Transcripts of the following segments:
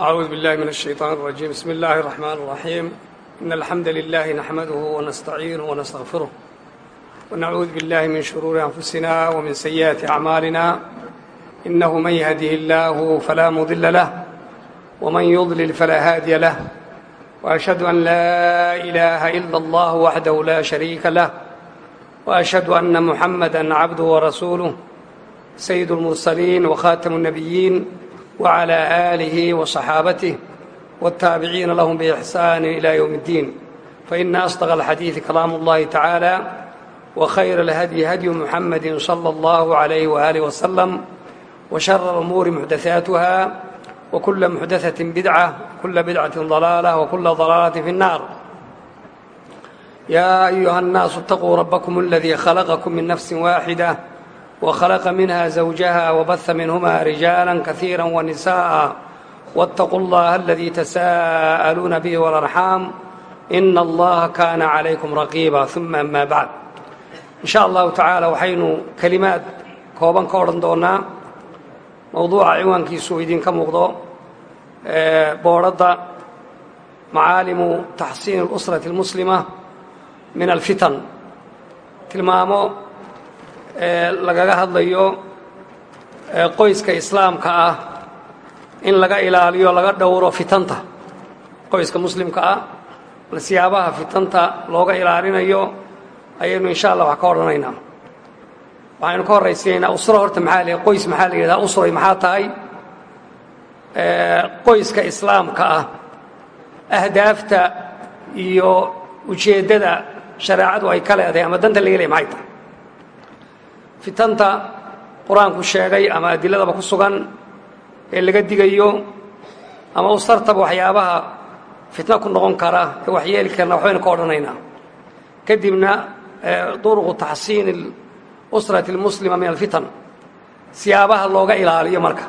أعوذ بالله من الشيطان الرجيم بسم الله الرحمن الرحيم إن الحمد لله نحمده ونستعينه ونستغفره ونعوذ بالله من شرور أنفسنا ومن سيئات أعمالنا إنه من يهده الله فلا مضل له ومن يضلل فلا هادي له وأشهد أن لا إله إلا الله وحده لا شريك له وأشهد أن محمدا عبده ورسوله سيد المرسلين وخاتم النبيين وعلى آله وصحابته والتابعين لهم بإحسان إلى يوم الدين فإن أصدق الحديث كلام الله تعالى وخير الهدي هدي محمد صلى الله عليه وآله وسلم وشر الأمور محدثاتها وكل محدثة بدعة وكل بدعة ضلالة وكل ضلالة في النار يا أيها الناس اتقوا ربكم الذي خلقكم من نفس واحدة وخلق منها زوجها وبث منهما رجالا كثيرا ونساء واتقوا الله الذي تساءلون به والأرحام إن الله كان عليكم رقيبا ثم أما بعد إن شاء الله تعالى waxaynu kelimaad kooban ka odhan doonaa mowduuca ciwaankiisu idinka muuqdo boodhadda macaalimu taxsiin اlusrati اlmuslima min alfitan tilmaamo lagaga hadlayo qoyska islaamka ah in laga ilaaliyo laga dhowro fitanta. Qoyska muslimka ah bal siyaabaha fitanta looga ilaalinayo ayaynu insha allah wax ka odhanaynaa. Waxaynu ka horraysiinaynaa usro horta maxaa la qoys maxaa la yidhahdaa maxaa tahay? Qoyska islaamka ah ahdaafta iyo ujeeddada shareecadu ay ka leedahay ama danta laga maxay tahay fitanta qur'aanku sheegay ama adiladaba ku sugan ee laga digayo ama ustartaba waxyaabaha fitno ku noqon kara ee waxyeeli karna waxbaynu ka odhanaynaa. Kadibna duruqu taxsiin usrati اlmuslima min alfitan siyaabaha looga ilaaliyo marka.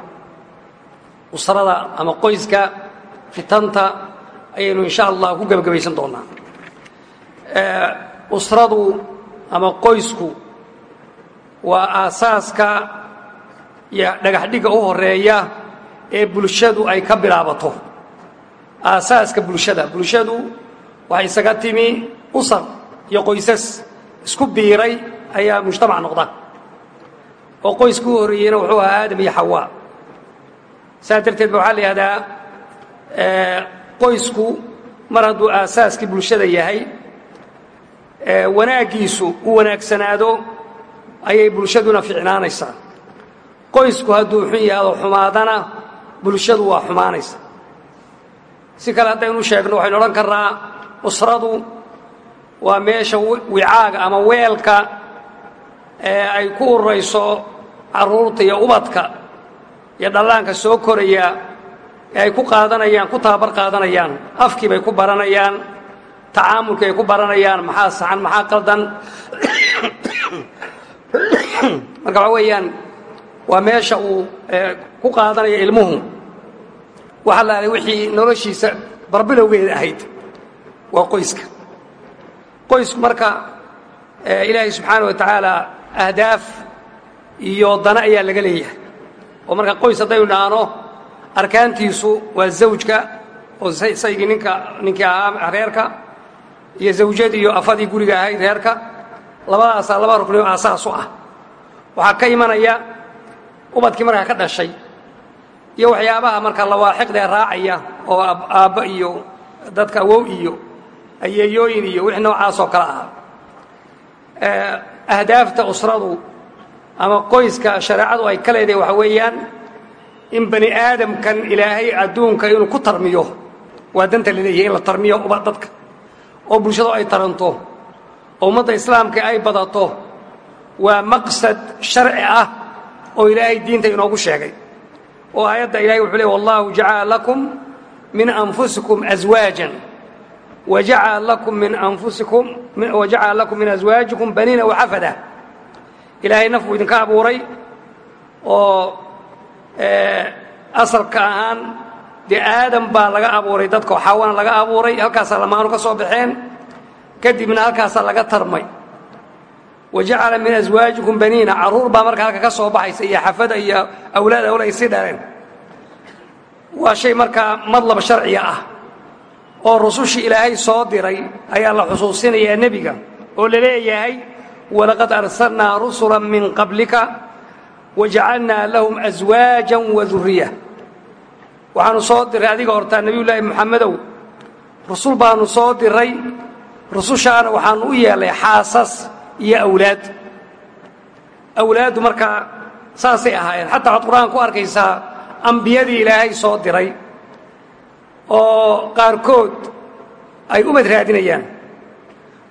Usrada ama qoyska fitanta ayaynu insha allah ku gebagabaysan doonaa usradu ama qoysku waa aasaaska iyo dhagaxdhigga u horreeya ee bulshadu ay ka bilaabato. Aasaaska bulshada. Bulshadu waxay isaga timi usar iyo qoysas isku biiray ayaa mujtamac noqda. Oo qoyska u horreeyeyna wuxuu ahaa aadam iyo xawaa saas darteed ba waxaa la yihahdaa qoysku mar hadduu aasaaskii bulshada yahay wanaaggiisu u wanaagsanaado ayay bulshaduna ficnaanaysaa. Qoysku hadduu xun yahado xumaadana bulshadu waa xumaanaysa si kale haddaynu sheegno waxaynu odhan karnaa usradu waa meesha wicaaga ama weelka ee ay ku urayso carruurta iyo ubadka iyo dhallaanka soo koraya ee ay ku qaadanayaan ku tababar qaadanayaan. Afkii bay ku baranayaan tacaamulkii ay ku baranayaan maxaa saxan maxaa qaldan marka waxaa weeyaan waa meesha uu ku qaadanayo ilmuhu. Waxa laalay wixii noloshiisa barbilowgeeda ahayd waa qoyska. Qoysku marka ilaahay subxaana wa tacaala ahdaaf iyo dana ayaa laga leeyahay. Oo marka qoys haddaynu dhaano arkaantiisu waa zawjka oo saygii ninka ninkii ahaa reerka iyo zawjadii iyo afadii guriga ahayd reerka. Labadaasaa laba rukni oo aasaas u ah waxaa ka imanaya ubadkii markaa ka dhashay iyo waxyaabaha marka lawaaxiqdee raacaya oo aabbo iyo dadka awow iyo ayeeyooyin iyo wixii noocaasoo kale ah. Ahdaafta usradu ama qoyska shareecadu ay ka leedahay waxaa weeyaan in bani aadamkan ilaahay adduunka inuu ku tarmiyo waa danta la leeyahay in la tarmiyo uba dadka oo bulshadu ay taranto oo ummadda islaamka ay badato waa maqsad sharci ah oo ilaahay diinta inoogu sheegay. Oo aayadda ilahay wuxuu leey wallahu jacala lakum min anfusikum aswaajan wajacala lakum min anfusikum wajacala lakum min aswaajikum baniina waxafada ilaahay naf buu idinka abuuray oo asalka ahaan dee aadam baa laga abuuray dadka xawana laga abuuray halkaasaa lamaanu ka soo baxeen kadibna halkaasaa laga tarmay wajacala min aswaajikum baniina. Carruur baa marka halka ka soo baxaysa iyo xafada iyo awlaad awla ay sii dhaleen waa shay markaa madlab sharciga ah oo rusushii ilaahay soo diray ayaa la xusuusinayaa nebiga oo la leeyahay walaqad arsalnaa rusula min qablika wajacalnaa lahum aswaajan wa duriya waxaanu soo diray adiga hortaa nebiyullaahi moxamedow rusul baanu soo diray rusushaana waxaanu u yeelay xaasas iyo awlaad. Awlaaddu markaa saasay ahaayeen. Xataa waxaad qur'aan ku arkaysaa ambiyadii ilaahay soo diray oo qaarkood ay umad raadinayaan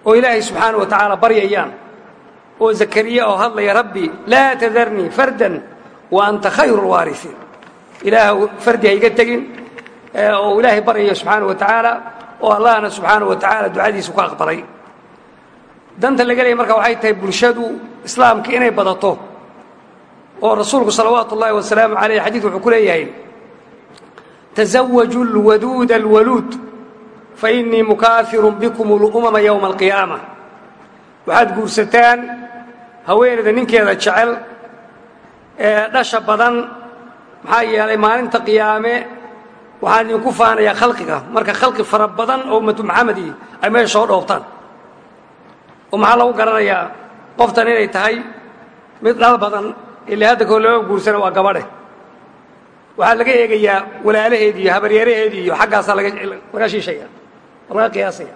oo ilaahay subxaana wa tacaala baryayaan oo zakariya oo hadlaya rabbi laa tadarnii fardan wa anta khayru lwaarifiin ilaahw fardi hayga tegin oo ilaahay baryayo subxaana wa tacaala oo allahna subxaana wa tacaala ducadiisu ku aqbalay danta laga leeyay marka waxay tahay bulshadu islaamka inay badato oo rasuulku salawaatu ullaahi wasalaamu calayh xadiidku wuxuu ku leeyahay تزوجوا الودود الولود فإنii مكاaثir بكم الأمم يومa القيaaمة waxaad guursataan haweeneyda ninkeeda jecel ee dhasha badan maxaa yeelay maalinta qiyaame waxaan idinku faanayaa khalqiga marka khalqi fara badan oo ummatu maxamedi ay meesha soo dhoobtaan oo maxaa lagu garanayaa qoftan inay tahay mid dhal badan ilaa hadda koo looga guursana waa gabadhe. Waxaa laga eegayaa walaalaheedi iyo habaryaraheedi iyo xaggaasaa laga shiishaya laga qiyaasaya.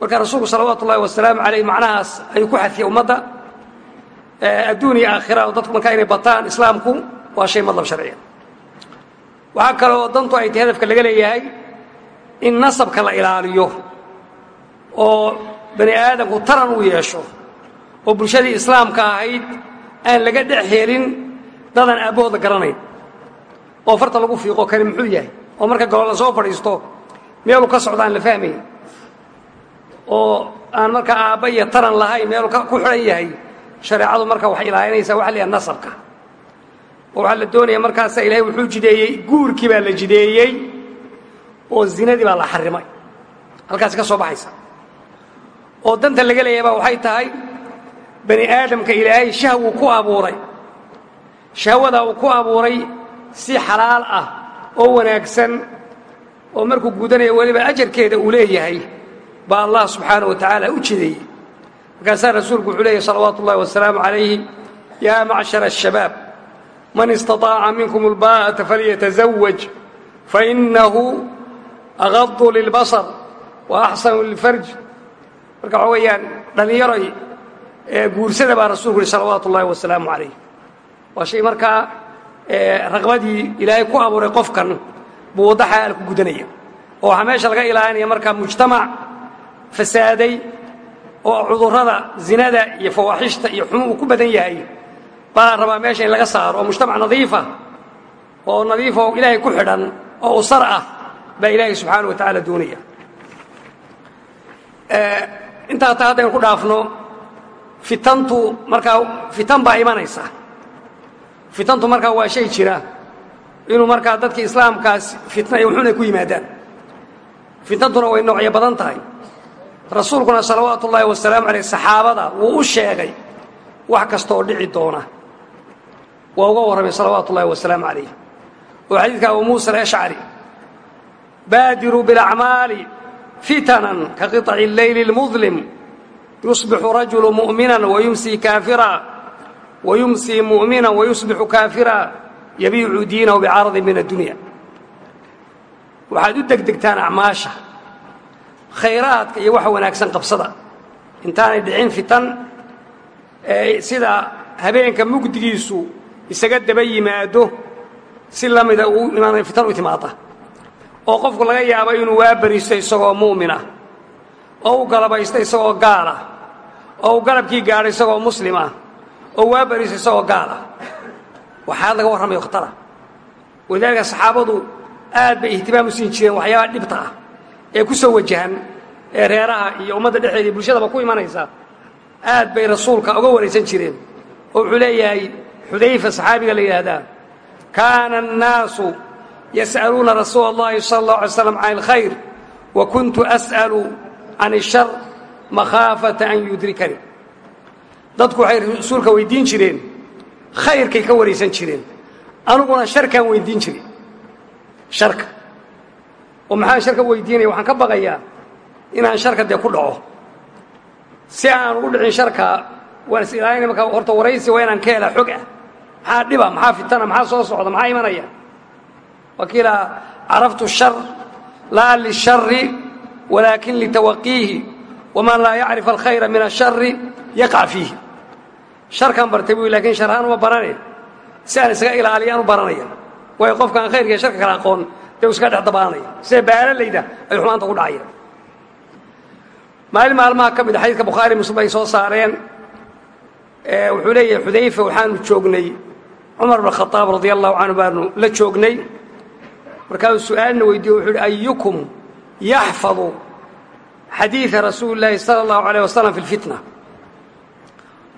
Marka rasuulku salawaatu ullahi wasalaamu calayh macnahaas ayuu ku xadfiyey ummadda adduun iyo aakhira oo dadku markaa inay bataan islaamku waa shay madlab sharciya. Waxaa kaloo dantu ay tahay hadafka laga leeyahay in nasabka la ilaaliyo oo bani aadamku taran uu yeesho oo bulshadii islaamka ahayd aan laga dhex helin dadan aabbahooda garanayn. Oo farta lagu fiiqo kani muxuu yahay oo marka golo la soo fadhiisto meelu ka socda aan la fahmayn oo aan markaa aabba iyo taran lahayn meelu ku xidhan yahay shareecadu marka waxay ilaalinaysaa waxa la nasabka. Oo waxaa la doonaya markaasa ilaahay wuxuu jideeyey guurkii baa la jideeyey oo zinadii baa la xarimay. Halkaasi ka soo baxaysa oo danta laga leeyahay baa waxay tahay bani aadamka ilaahay shahwuu ku abuuray shahwadaa uu ku abuuray si xalaal ah oo wanaagsan oo markuu gudanaya weliba ajarkeeda uu leeyahay baa allah subxaana wa tacaala u jideeyey markaasaa rasuulku wuxuu leeyahy salawaatu ullahi wasalaamu calayhi yaa macshara الshabaab man istaطaaca minkum اlbaa'ata falyatazawaj fainahu agadu lilbasar wa axsanu lilfarj marka waxaa weeyaan dhallinyaroy guursada baa rasuulku yihi salawaatu ullahi wasalaamu calayh. Waa shay markaa raqbadii ilaahay ku abuuray qofkan buu waddo ku gudanaya oo waxaa meesha laga ilaalinaya markaa mujtamac fasaaday oo cudurrada zinada iyo fawaaxishta iyo xumu uu ku badan yahay baa rabaa meesha in laga saaro. Oo mujtamac nadiifa oo nadiifa oo ilaahay ku xidhan oo usar ah baa ilaahay subxaana wa tacaala doonaya intaa taa haddaynu ku dhaafno fitantu markaa fitan baa imanaysa. Fitantu markaa waa shay jira inuu markaa dadka islaamkaas fitna iyo wuxuunay ku yimaadaan. Fitantuna way noocyo badan tahay. Rasuulkuna salawaatu ullaahi wasalaamu calayh saxaabada wuu u sheegay wax kastooo dhici doona. Waa uga warramay salawaatu ullahi wasalaamu calayh oo xadiidka abu muusa alashcari baadiruu bilacmaali fitanan ka qiطaci اleyli اlmudlim yusbixu rajulu mu'minan wayumsii kaafira wayumsii mu'minan wayusbixu kaafira yabiicu diinahu bicaradin min addunya waxaad u degdegtaan acmaasha khayraadka iyo waxa wanaagsan qabsada intaanay dhicin fitan sida habeenka mugdigiisu isaga daba yimaado si la mida uu imaan fitan u timaada oo qofku laga yaabo inuu waabaristo isagoo mu'minah oo u galabaysto isagoo gaalah oo uu galabkii gaadho isagoo muslimah oo waabaristo isagoo gaalah waxaa laga warramayo khatara walidaalika saxaabadu aad bay ihtimaam u siin jireen waxyaabaha dhibta ah ee ku soo wajahan ee reeraha iyo ummadda dhexeeda iyo bulshadaba ku imanaysa aad bay rasuulka uga waraysan jireen. Oo wuxuu leeyahay xudayfa saxaabiga la yidhaahdaa kaana annaasu yas'aluuna rasuula اllahi sala اllahu alay slam can اlkhayr wa kuntu as'alu can الshar makhaafata an yudrikanii dadku waxay rasuulka weydiin jireen khayrkay ka waraysan jireen aniguna sharkaan weydiin jiray sharka oo maxaan sharka weydiinaya waxaan ka baqayaa inaan sharka dee ku dhaco si aan ugu dhicin sharka waan is ilaalinaya marka horta waraysi waa inaan ka helaa xog ah maxaa dhiba maxaa fitana maxaa soo socda maxaa imanaya wakiilaa caraftu shar laa lishari walaakin litawaqiihi waman laa yacrif alkhayra min ashari yaqac fiihi sharkaan bartay buu laakiin sharhaan uma barane si aan isaga ilaaliyaan u baranaya waayo qofkaan khayrka iyo sharka kala aqoon dee u iskaga dhex dabaanaya sida baalalayda ay xumaanta ku dhacaya maalin maalmaha ka mid a xadiidka bukhaari muslim ay soo saareen wuxuu leeyahay xudayfa waxaanu joognay cumar bn khaaab radia allahu canhu baanu la joognay markaasuu su'aalna weydiiye wuxuu uhi ayukum yaxfadu xadiida rasuuli llaahi sala allahu alayh wasalam fi lfitna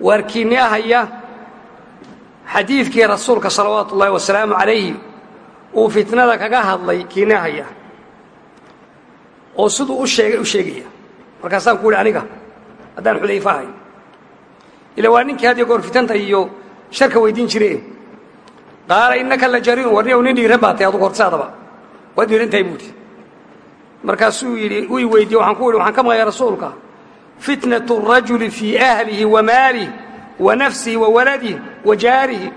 waarkiinnia haya xadiidkii rasuulka salawaatu ullaahi wasalaamu calayhi uu fitnada kaga hadlay kiinnia haya. Oo siduu u sheegay u sheegaya. Markaasaan ku aniga haddaan xudayfa ahay ila waa ninkii had iyo goor fitanta iyo sharka weydiin jireen. Qaala innaka la jariirun warniyow nin dhiiran baa tahay adugu waad dhiiran tahay buuhi markaasuu yidhi uu i weydiye waxaan ku ihi waxaan ka maqaya rasuulka fitnatu الrajuli fii ahlihi wa maalih wa nafsihi wa waladih wa jaarihi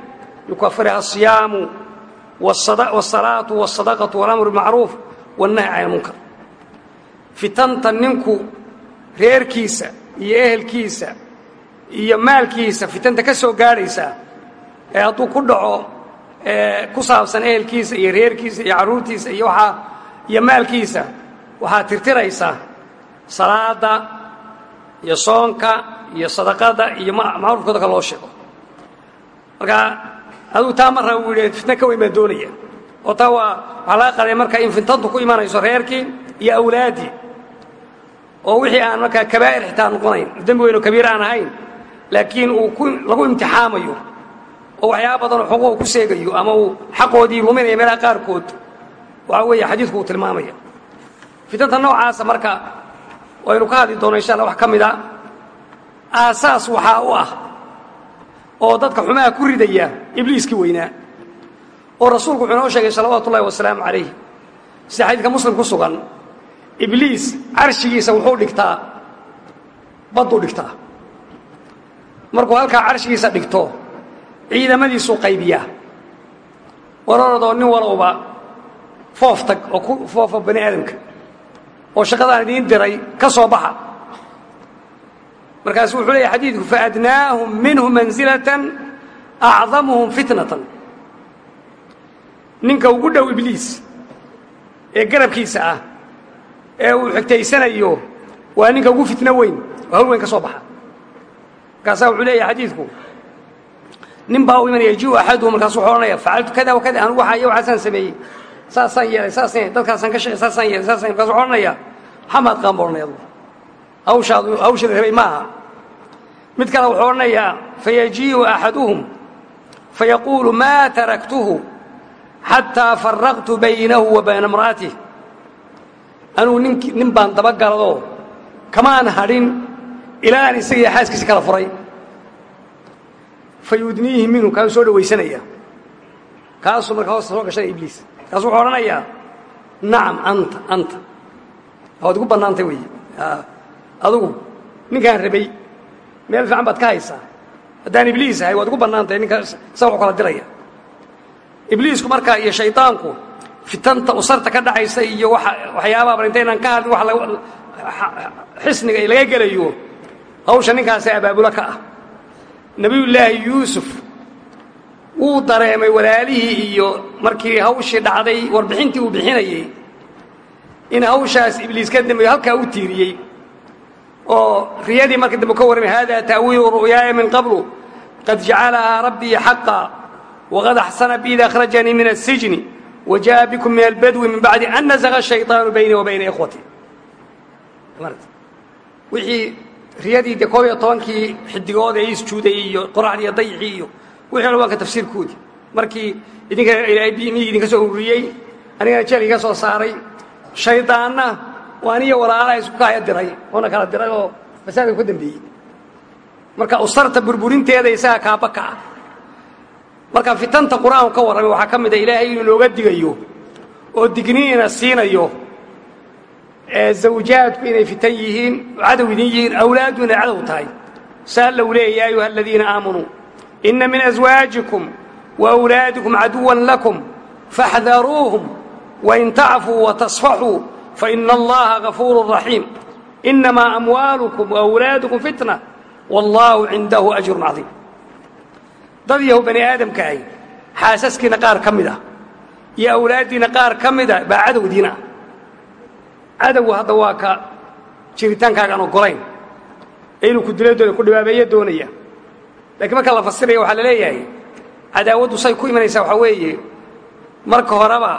yukafirha الصiyaamu والsalaatu والsadaqaةu واlamru bimacruuf والnahy can اlmunkar fitanta ninku reerkiisa iyo ehelkiisa iyo maalkiisa fitanta ka soo gaadhaysa ee hadduu ku dhaco ku saabsan ehelkiisa iyo reerkiisa iyo carruurtiisa iyo waaa iyo maalkiisa. Waxaa tirtiraysaa salaada iyo soonka iyo sadaqada iyo macruufkooda ka loo sheego. Marka aduu taa marra uu fitna ka weyn doonaya. Oo taa waa waxaa laga qaday marka in fitantu ku imanayso reerkii iyo awlaaddii oo wixii aan markaa kabaa'ir xitaa noqonayn dembi weyn oo kabiir aan ahayn laakiin uu lagu imtixaamayo oo waxyaaba badanoo xuquuq ku seegayo ama uu xaqoodii luminaya meelaha qaarkood. Waxaa weeye xadiidku uu tilmaamaya. Fitanta noocaasa marka waynu ka hadli doona insha alla wax ka mid a. Aasaas waxaa u ah oo dadka xumaha ku ridaya ibliiskii weynaa oo rasuulku wuxuu inoo sheegay salawaatu ullahi wasalaamu calayh sida xadiidka muslim ku sugan ibliis carshigiisa wuxuu dhigtaa badduu dhigtaa. Markuu halkaa carshigiisa dhigto ciidamadiisuu qaybiyaa. Warorodoo nin walowba foof tag oo ku foofa bani aadamka oo shaqadaan idiin diray ka soo baxa. Markaasu wuxuu leeyahy xadiidku faadnaahum minhu mansilatan acdamuhum fitnatan. Ninka ugu dhow ibliis ee garabkiisa ah ee uu xigtaysanayo waa ninka ugu fitno weyn oo hawl weyn ka soo baxa. Markaasaa wuxuu leeyahay xadiidku nin baa u imanaya yajiu markaasu wuxuu odhanaya facaltu kada wakada anigu waxa iyo waxaasaan sameeyey. Saasaan yeelay saasaan dadkaasaan ka shaqey saasaan yeelay saasaan markasu wuxuu odhanaya maxamaad qaan buu odhanaya adugu hawshaadu hawshada rabay ma aha mid kale wuxuu odhanayaa fayajiiu axaduhum fayaquulu maa taraktuhu xataa faraqtu baynahu wa bayna imra'atih anugu nink nin baan dabagaladoo kamaan hadhin ilaa aan kala furay fa yudniihi minhu kaasuu soo dhawaysanaya kaasuu markaa soo gashanaya ibliis. Kaasuu wuxuu odhanayaa nacam anta anta. Waad igu bannaantay weeye. Adugu ninkaan rabay meel fiican baad ka haysaa. Haddaan ibliis ahay waad igu bannaantay ninka sa wuxuu kala diraya. Ibliisku markaa iyo shaydaanku fitanta usarta ka dhacaysa iyo waxyaabaaba intaynaan ka hadlin wa xisniga laga gelayo hawsha ninkaasi abaabulo ka ah nebiyullaahi yuusuf wuu dareemay walaalihii iyo markii hawshii dhacday warbixintii uu bixinayey in hawshaas ibliis ka dambeeyo halkaa u tiiriyey. Oo riyadii marka dambe ka warramay haadaa ta'wiilu ru'yaaya min qablu qad jacalahaa rabbii xaqa waqad axsana bi id akhrajanii من السجن وجاء بكم من البدو من بعد bacdi an nasaqa shayطaanu baynii wa bayna ikhwati riyadii de koob iyo tobankii xidigood ee isjuudayey iyo qoraxdii iyo dayixii iyo wixii o waanka tafsiirkoodii. Markii idinka miyig idinka soo ururiyey anigana jeel iga soo saaray shaydaanna waa aniyo walaalaha isku kaaya diray oona kala diray oo fasaadka ku dambeeyey. Marka usarta burburinteeda isaga kaaba ka ah marka fitanta qur'aanku ka warramay waxaa ka mid a ilaahay inuu inooga digayo oo digniina siinayo zawjaadku inay fitan yihiin cadow idin yihiin awlaaddu inay cadow tahay. Saa low leeya ya ayuha aladiina aamanuu ina min aswaajikum waawlaadikum caduwan lakum faxdaruuhum wain tacfuu watasfaxuu faina allaha gafuuru raxiim. Inamaa amwaalukum waawlaadukum fitna wallaahu cindahu ajrun cadiim. Dad yahow bani aadamka ahy xaasaskiinna qaar ka mid ah iyo awlaaddiinna qaar ka mida baa cadowdiina ah cadowgu hadda waa ka jiritaankaagaan ogolayn. Ee inuu ku dilo ku dhibaabeeyo doonaya. Lakiin marka la fasiraya waxaa la leeyahay cadaawaddu say ku imanaysaa waxaa weeye marka horeba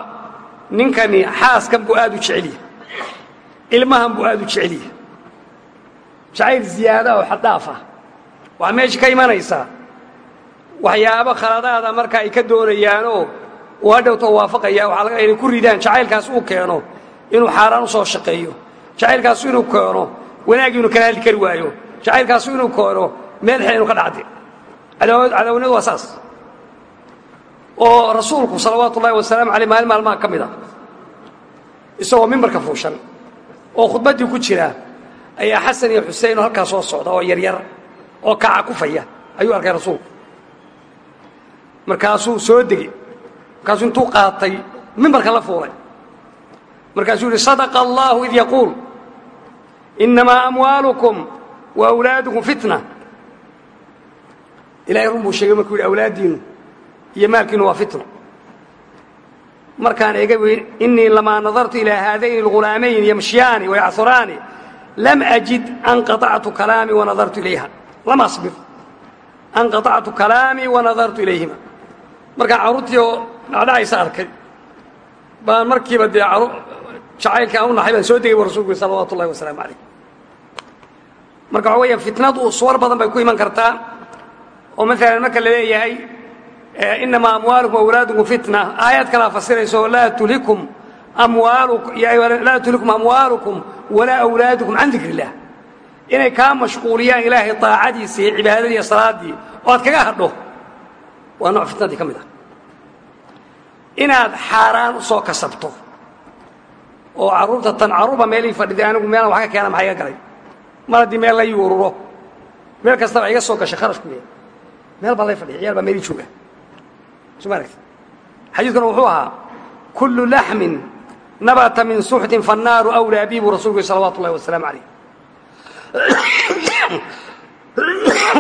ninkani xaaskan buu aad u jecelyahay ilmahan buu aad u jecelyahay jacayl ziyaada oo xaddaaf ah. Waxaa meesha ka imanaysaa waxyaabo khaladaada marka ay ka doonayaanoo uu hadhowto waafaqaya waxaa laga inay ku ridaan jacaylkaas uu keeno inuu xaaraan u soo shaqeeyo. Jacaylkaasu inuu keeno wanaagii inuu kala hadli kari waayo. Jacaylkaasu inuu keeno meel xel inuu ka dhacdi. Cadawnadu waa saas. Oo rasuulku salawaatu ullahi wasalaamu aleyh maalin maalmaha ka isagoo mimbarka fuushan oo khudbaddii ku jira ayaa xasan iyo xusein oo halkaa soo socda oo yaryar oo kaca kufaya ayuu arkay rasuulku. Markaasuu soo degey markaasuu intuu qaatay mimbarka la fuulay markaasuu yidhi sadaqa allahu id yaquul innamaa amwaalukum wa awlaadukum fitna ilahay run buu sheegay markuu yidhi awlaaddiinnu iyo maalkiinnu waa fitna. Markaan eega weyn innii lamaa nadartu ilaa haadayni alghulaamayn yamshiyaani wayacuraani lam ajid anqaطactu kalaamii wanadartu ilayha. Lam abir anqaطactu kalaamii wanadartu ilayhima. Markaan carruurtii oo dhacdhacaysa arkay. Baan markiiba dee jacaylkii aan u naxay baan soo degay bu rasulku salawaatu ullahi wasalaamu marka waxa weeyaan fitnadu suwar badan bay ku iman kartaa. Oo maalan marka leeyahay inamaa amwaalukum awlaadukum fitna. Aayaad kalaa fasirayso laa tulhikum laa tulhikum amwaalukum walaa awlaadukum can dikr inay kaa mashquuliyaan ilaahay daacadiisa iyo cibaadadii oo aad kaga hadho waa nooc fitnadii ka ah. Inaad xaaraan soo kasabto oo carruurta tan carruurba meelii fadhiday anigu meelan wax ka keena maxaa iga galay? Mar haddii meel la yuururo meel kastaba iga soo gashay kharashku leeyahay meel baa lay fadhiya ciyaal baa meelii jooga. Soo ma aragti xadiidkuna wuxuu ahaa kullu laxmin nabata min suxtin fannaaru awlaa bii buu rasulku yhi salawatu ullahi wasalaamu calayh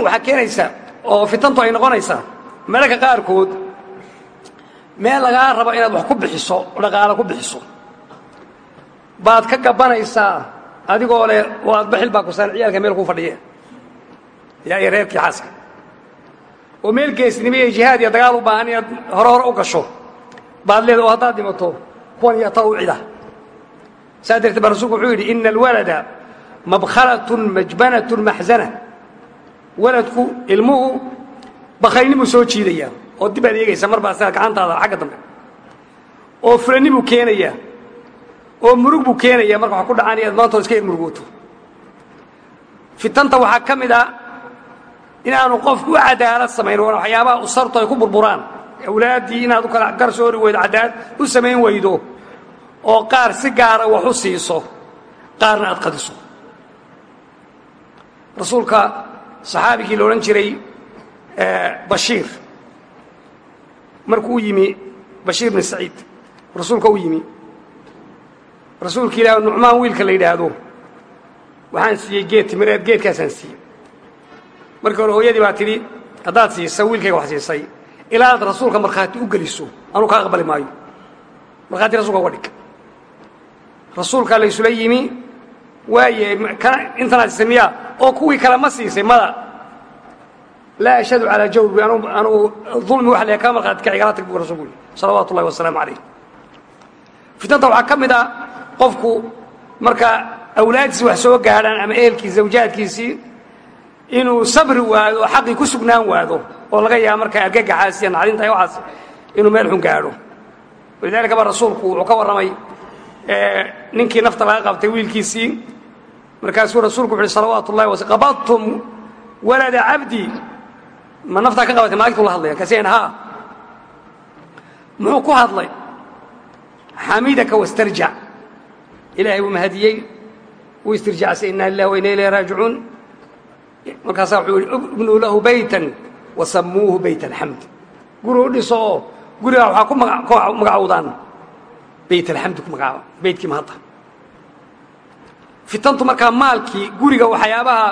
waxaa keenaysaa oo fitantu ay noqonaysaa mararka qaarkood meel lagaa rabo inaad wax ku bixiso dhaqaalo ku bixiso baad ka gabanaysaa adigoo leh oo aad baxil baa kusaan ciyaalka meel kuu fadhiye. Yaa iyo reerkii xaaska oo meel geesnimo iyo jihaad iyo dagaal u baahan inaad hore hore u gasho. Baad leeda oo haddaad dhimato kuwan iyo taa u cida. Saa darteed baa rasulku wuxuu yidhi ina alwalada mabkhalatun majbanatun maxzana waladku ilmuhu bakhaynimuu soo jiidaya oo dib aad eegaysa mar baa gacantaada xagga dambe. Oo fulani buu keenayaa oo murug buu keenaya marka wax ku dhacaan inaad maantoo iska yar murugooto. Fitanta waxaa ka mid ah inaanu qofku u cadaalad samayn waana waxyaabaha usartu ay ku burburaan. Awlaaddii inaad u kala garsoori weydo cadaalad u samayn weydo oo qaar si gaara wax u siiso qaarna aad qadiso. Rasuulka saxaabigii la odhan jiray bashiir. Markuu u yimi bashiir bn saciid rasuulka u yimi rasuulka ilaah nucmaan wiilka la yidhaahdo. Waxaan siiyey geed timireed geedkaasaan siiyey. Markii hore hooyadii baa tidhi haddaad siisa wiilkayga wax siisay. Ilaa aad rasuulka markhaati u geliso anuu kaa aqbali maayo. Markhaati rasuulka uga dhig. Rasuulkaa la isula yimi waaye intanaad siisay miyaa? Oo kuwii kale ma siisay mada. Laa ashhadu calaa jawri anugu ulmi wax le kaa markhaati kac igala tag buu rasulku yidhi salawaatu ullahi wasalaamu calayh. Fitnanta waxaa ka mid ah qofku marka awlaaddiisi wax soo gaadhaan ama ehelkiisi zawjaadkiisii inuu sabri waado xaqii ku sugnaan waado oo laga yaaba markaa argagaxaas iyo naxdinta waxaas inuu meel xun gaadho. Walidaalika rasuulku wuxuu ka warramay ninkii nafta laga qabtay wiilkiisii. Markaasuu rasuulku wuxu uhi salawaatu ullahi was qabadtum walada cabdi. Ma naftaa ka qabatay? Maalintuu la hadlaya? Kaaseen haa. Muxuu ku hadlay xamidaka wastarjac ilaahay wuu mahadiyey wuu istirjacsay inaa lilah wa inna ilayhi raajicuun markaasaa wuxuu yihi ibnuu lahu baytan wasammuuhu bayt alxamd guri u dhiso oo gurigaa waxaa ku magacowdaan bayt alxamdi ku magacaaba baytkii mahadda fitantu markaa maalkii guriga waxyaabaha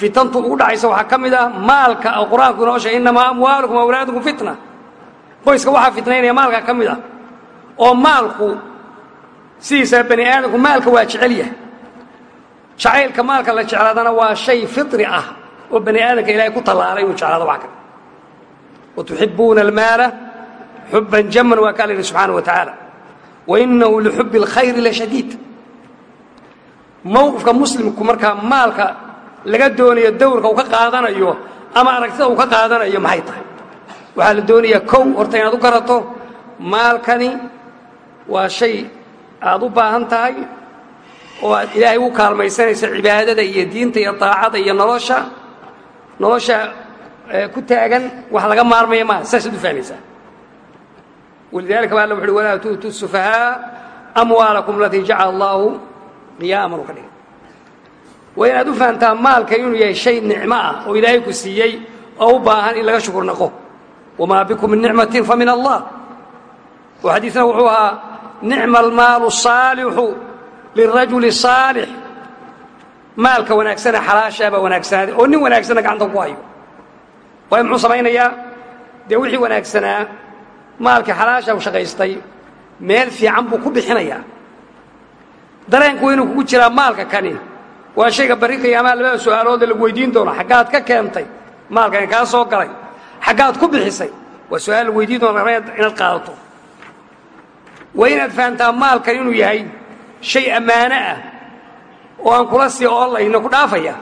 fitantu ugu dhacaysa waxaa ka mid ah maalka qur'aanku inoo sheegay innamaa amwaalukum awlaadukum fitna qoyska waxaa fitnaynaya maalka ka mid ah oo maalku sidiisaa bani aadamku maalka waa jecel yahay. Jacaylka maalka la jeclaadana waa shay fitri ah oo bani aadamka ilaahay ku tallaalay inuu jeclaado wax kale watuxibuuna almaala xubban jaman waa kaa la subxaana wa tacaala wa innahu lixubbi اlkhayri la shadiid. Mowqifka muslimku markaa maalka laga doonayo dawrka uu ka qaadanayo ama aragtida uu ka qaadanayo maxay tahay? Waxaa la doonayaa kow horta inaad u garato maalkani waa shay aad u baahan tahay oo aad ilaahay u kaalmaysanaysa cibaadada iyo diinta iyo daacada iyo nolosha nolosha ku taagan wax laga maarmaya maaha. Saasaad u fahmaysaa. Walidaalika ba alla wuxu uhi walaa tu'tuu sufahaa amwaalakum alatii jacala allaahu qiyaaman u ka dhigay. Waa inaad u fahantaa maalka inuu yahay shay nicmo ah oo ilaahay ku siiyey oo u baahan in laga shukur naqo. Wamaa bikum min nicmatin fa min allah oo xadiisna wuxuu ahaa nicma almaalu saalixu lirajuli saalix. Maalka wanaagsana xalaashaabaa wanaagsanaaday oo nin wanaagsanna gacanta ku hayo. Waayo muxuu samaynayaa? Dee wixii wanaagsanaa maalkii xalaasha u shaqaystay meel fiican buu ku bixinayaa. Dareenku inuu kugu jiraa maalka kani. Waa shayga barri qiyaamaha labada su'aalooda lagu weydiin doono xaggaad ka keentay maalkani kaa soo galay. Xaggaad ku bixisay waa su'aal lagu waa inaad fahantaa maalkan inuu yahay shay ammaano ah oo aan kula sii oolayno ku dhaafaya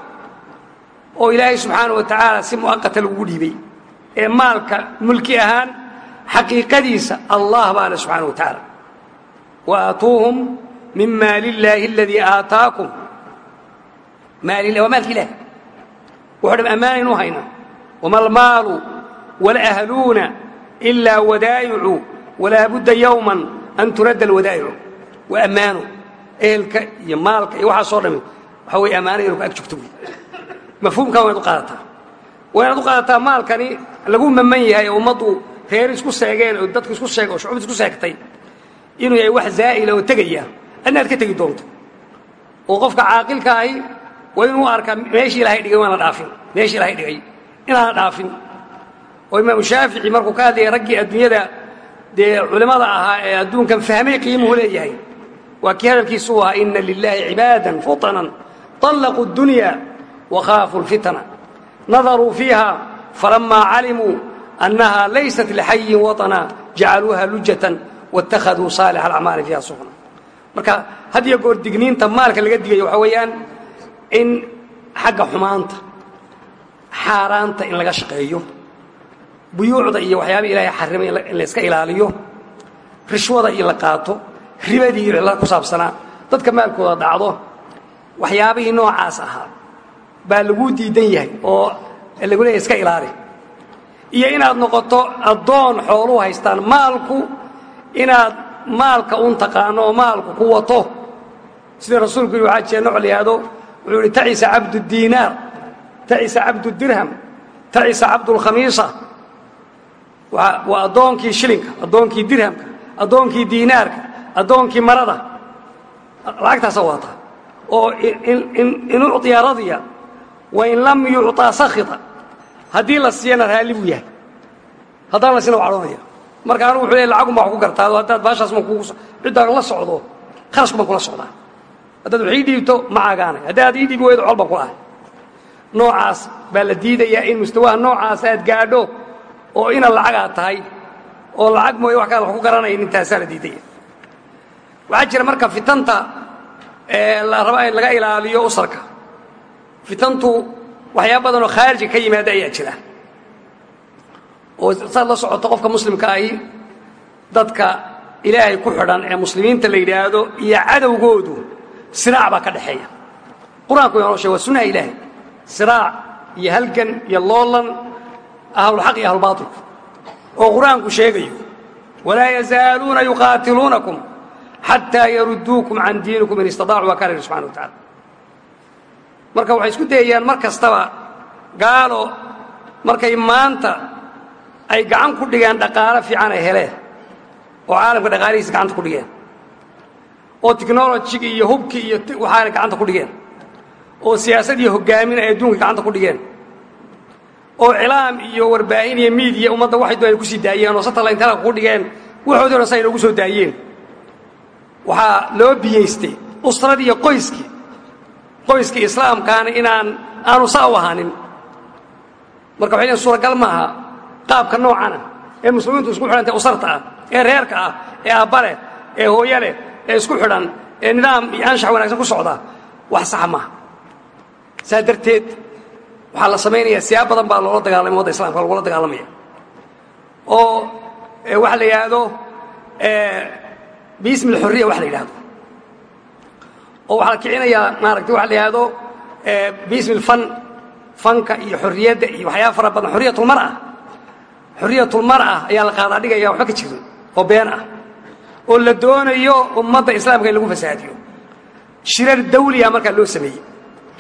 oo ilaahay subxaana wa tacaala si mu'aqata lagugu dhiibay ee maalka mulki ahaan xaqiiqadiisa allah baa le subxaana wa tacaala. Wa aatuuhum min maali illaahi aladii aataakum. Maal waa maalka ilaah wuxuu dham haynaa wama almaalu ilaa wadaa'icu walaa budda an turadda alwadaa'icu waa ammaano ehelka iyo maalka iyo waxaasoo dhami waxa weye ammaano inuu ku ag joogto wey mafhuumkan waa inaad u qaadataa. Waa inaad u qaadataa maalkani lagu maman yahay oo ummaddu reer isku seegeen oo dadku isku sheeg oo shucub isku seegtay inuu yahay wax zaa'ila oo tegaya adna aad ka tegi doonto. Oo qofka caaqilka ahi waa inuu arkaa meeshii ilahay dhigay waana dhaafin meeshii ilahay dhigay inaana dhaafin. Oo imaamu shaafici markuu ka hadlayay raggii adduunyada dee culimmada ahaa ee adduunkan fahmay qiimuhu leeyahay waa kii hadalkiisu ahaa ina lilaahi cibaadan futanan طallaquu اdunya wakhaafuu اlfitna nadaruu fiiha falamaa calimuu annaha laysat lixayin waطna jacaluuha lujatan wاtakhaduu saalix alacmaali fiiha sufna marka had iyo goor digniinta maalka laga digayo waxaa weeyaan in xagga xumaanta xaaraanta in laga shaqeeyo buyuucda iyo waxyaabih ilahay xarimay in la iska ilaaliyo rishwada iyo la qaato ribadii iyo la ku saabsanaa dadka maalkooda dhacdo waxyaabihii noocaas ahaa baa laguu diidan yahay oo lagu leeyahy iska ilaali. Iyo inaad noqoto addoon xooluhu haystaan maalku inaad maalka un taqaano oo maalku ku wato. Sida rasuulku yidhi waxaa jira nooc la yihahdo wuxuu yidhi tacisa cabdu diinaar tacisa cabdu dirham tacisa cabdulkhamiisa waa addoonkii shilinka addoonkii dirhamka addoonkii diinaarka addoonkii marada. Lacagtaasa wadata oo in ucطiya radya wain lam yucطaa sakhita. Haddii la siiyana raalli buu yahay. Haddaan la siina wa cadhoonaya marka anugu wuxuu leey lacagun baa wax ku gartaado haddaad baashaas ma kugu ciddaa la socdo kharashku baan kula socdaa. Haddaad wax ii dhiibto ma cagaanay haddaad ii dhiibi weydo col baan noocaas baa la diidayaa in mustawaha noocaas aad gaadho oo ina lacag aad tahay oo lacag mooye wax kaad wax ku garanayn intaasaa la diidaya. Waxaa jira marka fitanta la raba in laga ilaaliyo usarka. Fitantu waxyaaba badan oo khaariji ka yimaada ayaa jira. Oo saad la socoto qofka muslimka ahi dadka ilaahay ku xidhan ee muslimiinta la yidhaahdo iyo cadowgoodu siraac baa ka dhexeeya. Qur'aanku inoo sheeg waa sunnaha ilaahay. Siraac iyo halgan iyo loolan ahlulxaq iyo ahlulbaatilku oo qur'aanku sheegayo walaa yazaaluuna yuqaatiluunakum xataa yaruduukum can diinikum in istadaacuu waa kaa la yidhi subxana wa tacala marka waxay isku dayayaan mar kastaba gaalo markay maanta ay gacan ku dhigeen dhaqaalo fiican ay heleen oo caalamka dhaqaalihiisa gacanta ku dhigeen oo technolojiga iyo hubkii iyo waxaana gacanta ku dhigeen oo siyaasad iyo hogaamin ay adduunka gacanta ku dhigeen oo cilaam iyo warbaahin iyo miidiya ummadda waxay dooneen ku sii daayeen oo satellite talaka ku dhigeen waxoodii hore sa inoogu soo daayeen. Waxaa loo biyeystay usradii iyo qoyskii qoyskii islaamkaana inaan aanu saa u ahaanin. Marka waxay leeyiin suuragal maaha qaabka noocana ee muslimiintu isku xidhantay usarta ah ee reerka ah ee aabba leh ee hooyo leh ee isku xidhan ee nidaam iyo anshax wanaagsan ku socda wax saxa maaha saa darteed waxaa la samaynayaa siyaab badan baa loola dagaalamay wadda islamka lagula dagaalamaya. Oo waxa la yidhaahdo biismi alxurriya wax la yidhaahdo. Oo waxaa la kicinayaa maaragtay waxa la yidhaahdo biismi alfan fanka iyo xorriyadda iyo waxyaaba fara badan. Xorriyatulmar'a xorriyatulmar'a ayaa la qaadaa dhigaya waxba ka jirin oo been ah. Oo la doonayo ummadda islaamka in lagu fasaadiyo. Shirar dawliya markaa loo sameeyey.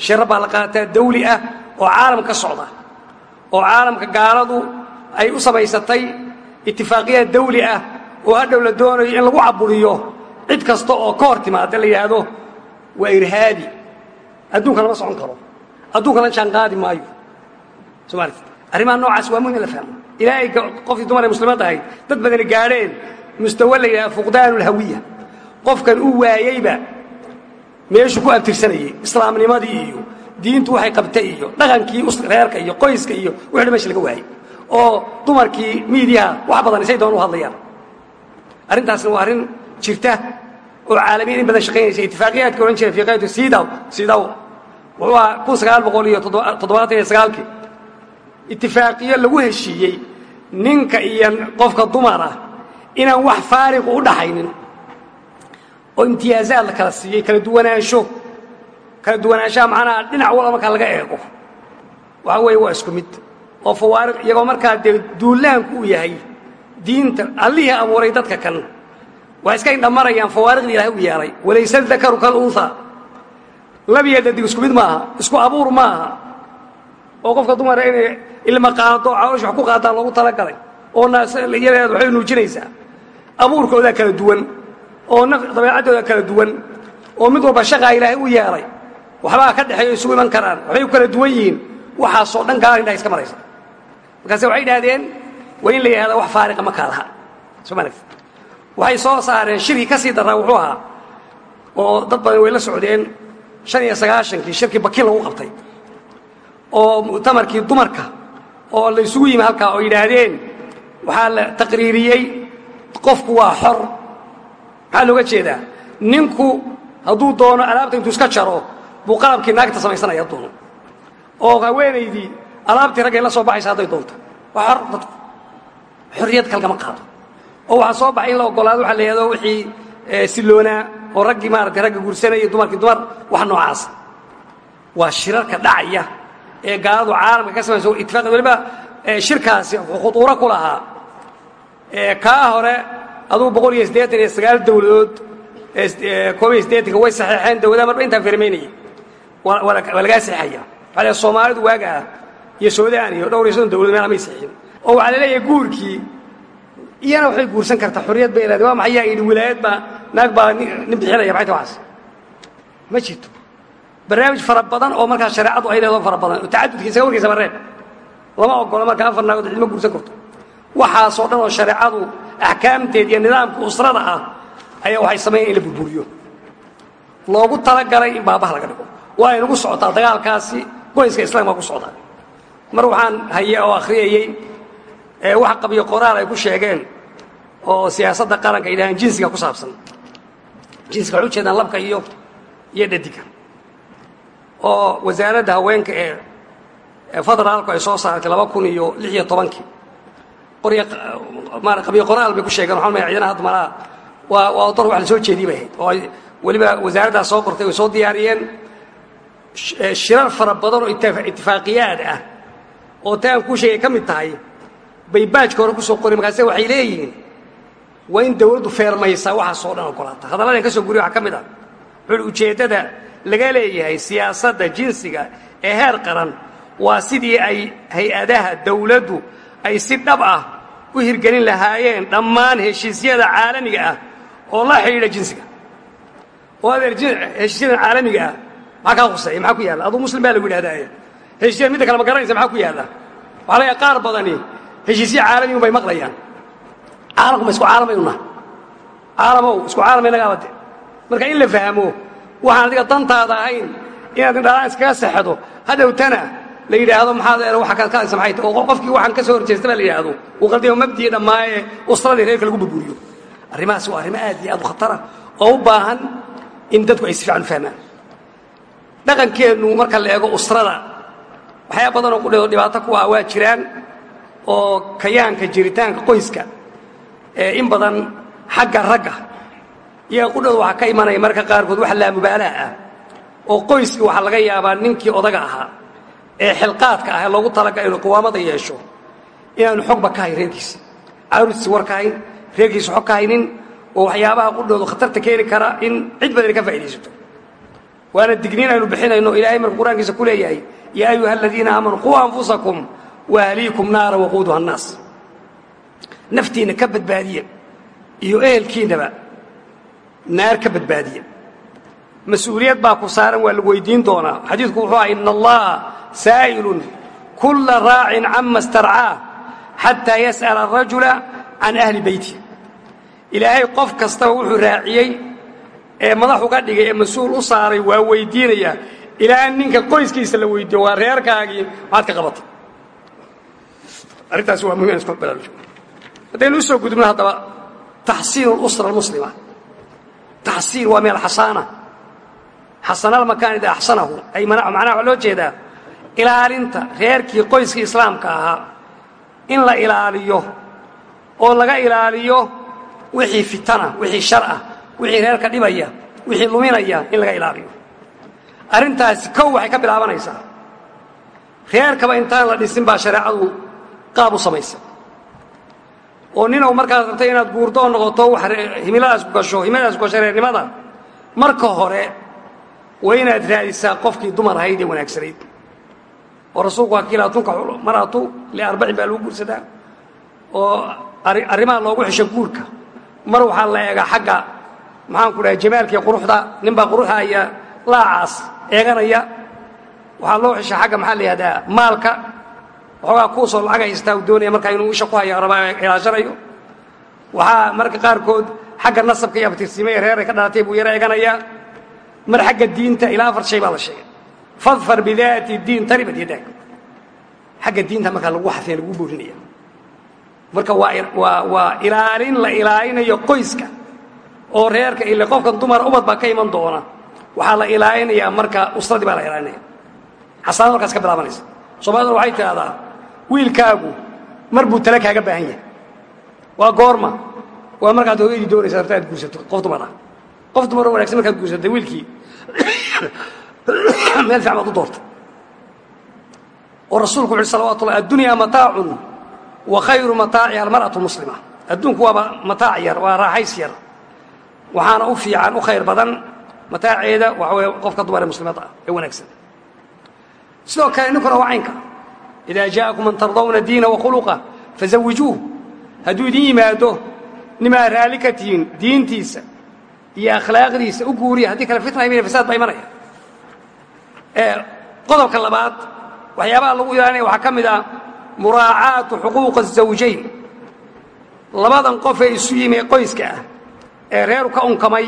Shirar baa la qaataa dawli ah oo caalam ka socda oo caalamka gaaladu ay u samaysatay itifaaqiyaad dawli ah oo hadhow la doonayo in lagu caburiyo cid kasta oo ka hor timaada la yidhaahdo waa irhaabi adduunka lama socon karo. Adduunka la jaan qaadi maayo somaali arrimaha noocaas waa muhiim in la fahmo. Ilaahay qofkii dumar ee muslimaad ahayd dad badani gaadheen mustawa la yidhaha fuqdaanu lhawiya qofkan u waayeyba meeshuu ku abtirsanayey islaamnimadii iyo diintu waxay qabtay iyo dhaqankii reerka iyo qoyska iyo wixii meesha laga waayey oo dumarkii miidiyaha wax badan isay doon u hadlayaan. Arrintaasna waa arrin jirta oo caalamiin in badan shaqaynaysa itifaaqiyaadka odhan jiray fiqaytu sidaw sidaw. Wuxuu kun sagaal boqol iyo toddobaatan iyo sagaalkii. Itifaaqiyo lagu heshiiyey ninka iyo qofka dumar ah inaan wax faariqu u dhaxaynin oo imtiyaazaad la kala siiyey kala duwanaansho kala duwanaanshaha macnaha dhinac walba markaa laga eego. Waxa weeye waa isku mid. Oo fawaariq iyagoo markaa dee duulaanku uu yahay diinta allihii abuuray dadka kan waxay iska indhamarayaan fawaariqdii ilahay u yeelay walayse dakaru kalunha labiya dadig isku mid maaha isku abuur maaha. Oo qofka dumara inay ilma qaado caloosha wax ku qaadaan loogu talagalay oo naasyadeed waxay nuujinaysaa. Abuurkoodaa kala duwan oo dabeecaddooda kala duwan oo mid walba shaqaa ilaahay u yeelay waxbaa ka dhexeeyo isugu iman karaan. Waxay u kala duwan yihiin. Waxaasoo dhan gaala indhaha iska maraysa markaase waxay idhahdeen waa in la yidhahda wax faariqa ma kaalaha soo ma aragti waxay soo saareen shirkii ka sii darraa wuxuu ahaa oo dad badan way la socdeen shan iyo sagaashankii shirkii bakiin lagu qabtay. Oo mu'tamarkii dumarka oo la isugu yimi halkaa oo yidhaahdeen waxaa la taqriiriyey qofku waa xor. Maxaa looga jeedaa? Ninku hadduu doono alaabta intuu iska jaro buu qalabkii naagta samaysanaya doono oo haweenaydii alaabtii raggay la soo baxaysa hadday doonto waa dadku xorriyad kalgama qaado oo waxaa soo baxay in la ogolaado waxa la yidhahdo wixii siloonaa oo raggii maaragtay ragga guursanaya dumarkii dumar wax noocaasa waa shirarka dhacaya ee gaaladu caalamka ka samayso itifaaq weliba shirkaasi khutuuro ku lahaa. Kaa hore adugu boqol iyo siddeetan iyo sagaal dawladood koob iyo siddeetanka way saxeexeen dawladaha marba intaa fermaynaya waa lagaa saxeexaya waxaa soomaalidu waaga ah iyo suudaan iyo dhowr iyo soddon dawlad meel amay saxiixin oo waxaa la leeyahay guurkii iyana waxay guursan kartaa xorriyad bay leedahay waa maxay yaa yidhi wilaayad baa naag baa nin bixinaya maxay ta waxaas? Ma jirto. Barnaamij fara badan oo markaa shareecadu ay leedo fara badan oo tacadudka isaga warkaysa barreeb lama ogolo marka afar naagood cidma guursan karto. Waxaasoo dhan oo shareecadu axkaamteed iyo nidaamka usrada ah ayaa waxay samaynaya in la burburiyo loogu talagalay in baabaha laga dhigo waa aynagu socotaa dagaalkaasi? Qoyska islaamka ku socdaa mar waxaan haye oo akhriyayey wax qabiyo qoraal ay ku sheegeen oo siyaasadda qaranka ay dhahaan jinsiga ku saabsan. Jinsiga waxay ujeedaan labka iyo iyo dhadiga oo wasaaradda haweenka ee federaalku ay soo saartay laba kun iyo lix iyo tobankii qabiyo qoraal bay ku sheegeen waxaan maya ciidana hadda malaha waa waa dor wax la soo jeediyey bay ahayd. Oo weliba wasaaraddaas soo qortay way soo diyaariyeen shirar fara badan oo itifaaqiyaad ah oo ta aan kuu sheegay ka mid tahay bay baajka hore ku soo qoray markaase waxay leeyihiin waa in dawladdu feermaysaa waxaasoo dhan ogolaata hadalladan ka soo guriya waxaa ka mid ah ujeeddada laga leeyahay siyaasadda jinsiga ee heer qaran waa sidii ay hay'adaha dawladdu ay si dhab ah u hirgelin lahaayeen dhammaan heshiisyada caalamiga ah oo la xidhiidha jinsiga. Oo adeer heshiisyadan caalamiga ah maxaa kaa khuseeya maxaa ku yaalla aduu muslim baa lagu yidhahdaaye heshiisyada midda kale ma garanaysa maxaa ku yaalla waxaa laga qaar badani heshiisya caalami un bay maqlayaan. Caalamku ma isku caalamay unah caalamow isku caalamay nagaabade marka in la fahmo waxaan adiga dantaada ahayn inaad indhalaan iskaga sexdo hadhowtana la yidhaahdo maxaad eer waxa kaad kaadaysa maxay tahay? Oo qofkii waxaan ka soo horjeesta baa la yidhaahdo uu qaldimo mabdii dhammaaye usradii reerka lagu burburiyo. Arrimahaas waa arrimo aad iyo aad u khatara oo u baahan in dadku ay si fiican u fahmaan dhaqankeennu marka la eego usrada waxyaa badanoo qudheo dhibaato ku ah waa jiraan oo kayaanka jiritaanka qoyska ee in badan xagga ragga. Iyaga qudhooda waxaa ka imanaya marka qaarkood wax laamubaalaha ah oo qoyskii waxaa laga yaabaa ninkii odaga ahaa ee xilqaadka ah ee loogu talagalay inuu qiwaamada yeesho inaanu xogba ka hayn reerkiisa caruurtiisi war ka hayn reerkiisa xog ka haynin oo waxyaabaha qudhoodu khatarta keeni kara in cid badani ka faa'iidaysato waana digniin aynu bixinayno ilaahay markuu qur'aankiisa ku leeyahay yaa ayuha aladiina aamanuu quu anfusakum wa ahliikum naara waquuduha annaas. Naftiinna ka badbaadiya iyo ehelkiinnaba naar ka badbaadiya. Mas'uuliyad baa ku saaran waa lagu weydiin doonaa. Xadiidku wuxuu aha ina allaha saa'ilun kulla raacin cama starcaah xataa yas'ala arajula can ahli beyti ilaahay qof kastaba wuxuu raaciyey ee madax uga dhigay ee mas'uul u saaray waa weydiinayaa ilaa ninka qoyskiisa la weydiiyo waa reerkaagii maxaad ka qabatay. Arrintaasi waa muhiim isku balaalujo haddaynu u soo gudubno haddaba taxsiinu اlusra almuslima. Taxsiin waa meel xasaana. Xasana almakaan ida axsanahu. Ay macnaha waxaa loo jeedaa ilaalinta reerkii qoyskii islaamka ahaa. In la ilaaliyo oo laga ilaaliyo wixii fitana wixii shar ah wixii reerka dhibaya wixii luminaya in laga ilaaliyo. Arrintaasi kow waxay ka bilaabanaysaa. Reerkaba intaan la dhisin baa shareecadu qaab u samaysa. Oo ninow markaad rabtay inaad guurdoo noqoto himiladaas ku gasho himiladaas gasho reernimada marka hore waa inaad raadisaa qofkii dumar ahayd ee wanaagsanayd. Oo rasuulku waa kiilaa tunka maratu liarbacin baa lagu guursadaa. Oo arrimaha loogu xisho guurka mar waxaa la eegaa xagga maxaan ku dhahay jamaalka iyo quruxda nin baa quruxaaya laacaas eeganaya. Waxaa loo xisha xagga maxaa la yihahdaa maalka. Waxoogaa kuusoo lacag haystaa uu doonaya markaa inuu isha ku haya rabaa ilaashanayo waxaa marka qaarkood xagga nasabka iyo abtirsiimaya reeray ka dhalatay buu yaro eeganayaa mar xagga diinta ilaa afar shay baa la sheegay. Fadfar bidaati diin taribat yadaag xagga diinta markaa lagu xafeen lagu boorinaya marka waa waa ilaalin la ilaalinayo qoyska oo reerka ile qofkan dumara ubad baa ka iman doona. Waxaa la ilaalinayaa marka usradii baa la ilaalinaya xasaanad markaas ka bilaabanaysa. Soomaaliduna waxay tidhahdaa wiilkaagu mar buu tale kaaga baahan yahay. Waa goorma. Waa markaad hooyadii doonaysa rabta aad guursato qof dumar ah. Qof dumar oo wanagsan markaad guursatay wiilkii meel fiican baad u doortay. Oo rasuulku wuxu salawatu ullahi addunyaa mataacun wa khayru mataaciha almar'atu muslima adduunku waaba mataac yar waa raaxays yar waxaana u fiican u khayr badan mataaceeda waxa weeye qofka dumar ee muslimadda ah ee wanaagsan sidoo kale ninkuna waa caynka idaa jaa'akum man tardawna diina wakhuluqa fazawijuuh hadduu idin yimaado nimaa raalli ka tihiin diintiisa iyo akhlaaqdiisa u guuriya haddii kale fitna imanaya fasaad baa imanaya qodobka labaad waxyaabaha lagu ilaalinaya waxaa ka mid ah muraacaatu xuquuqa الزawjayn labadan qof ee isu yimi ee qoyska ah ee reeru ka unkamay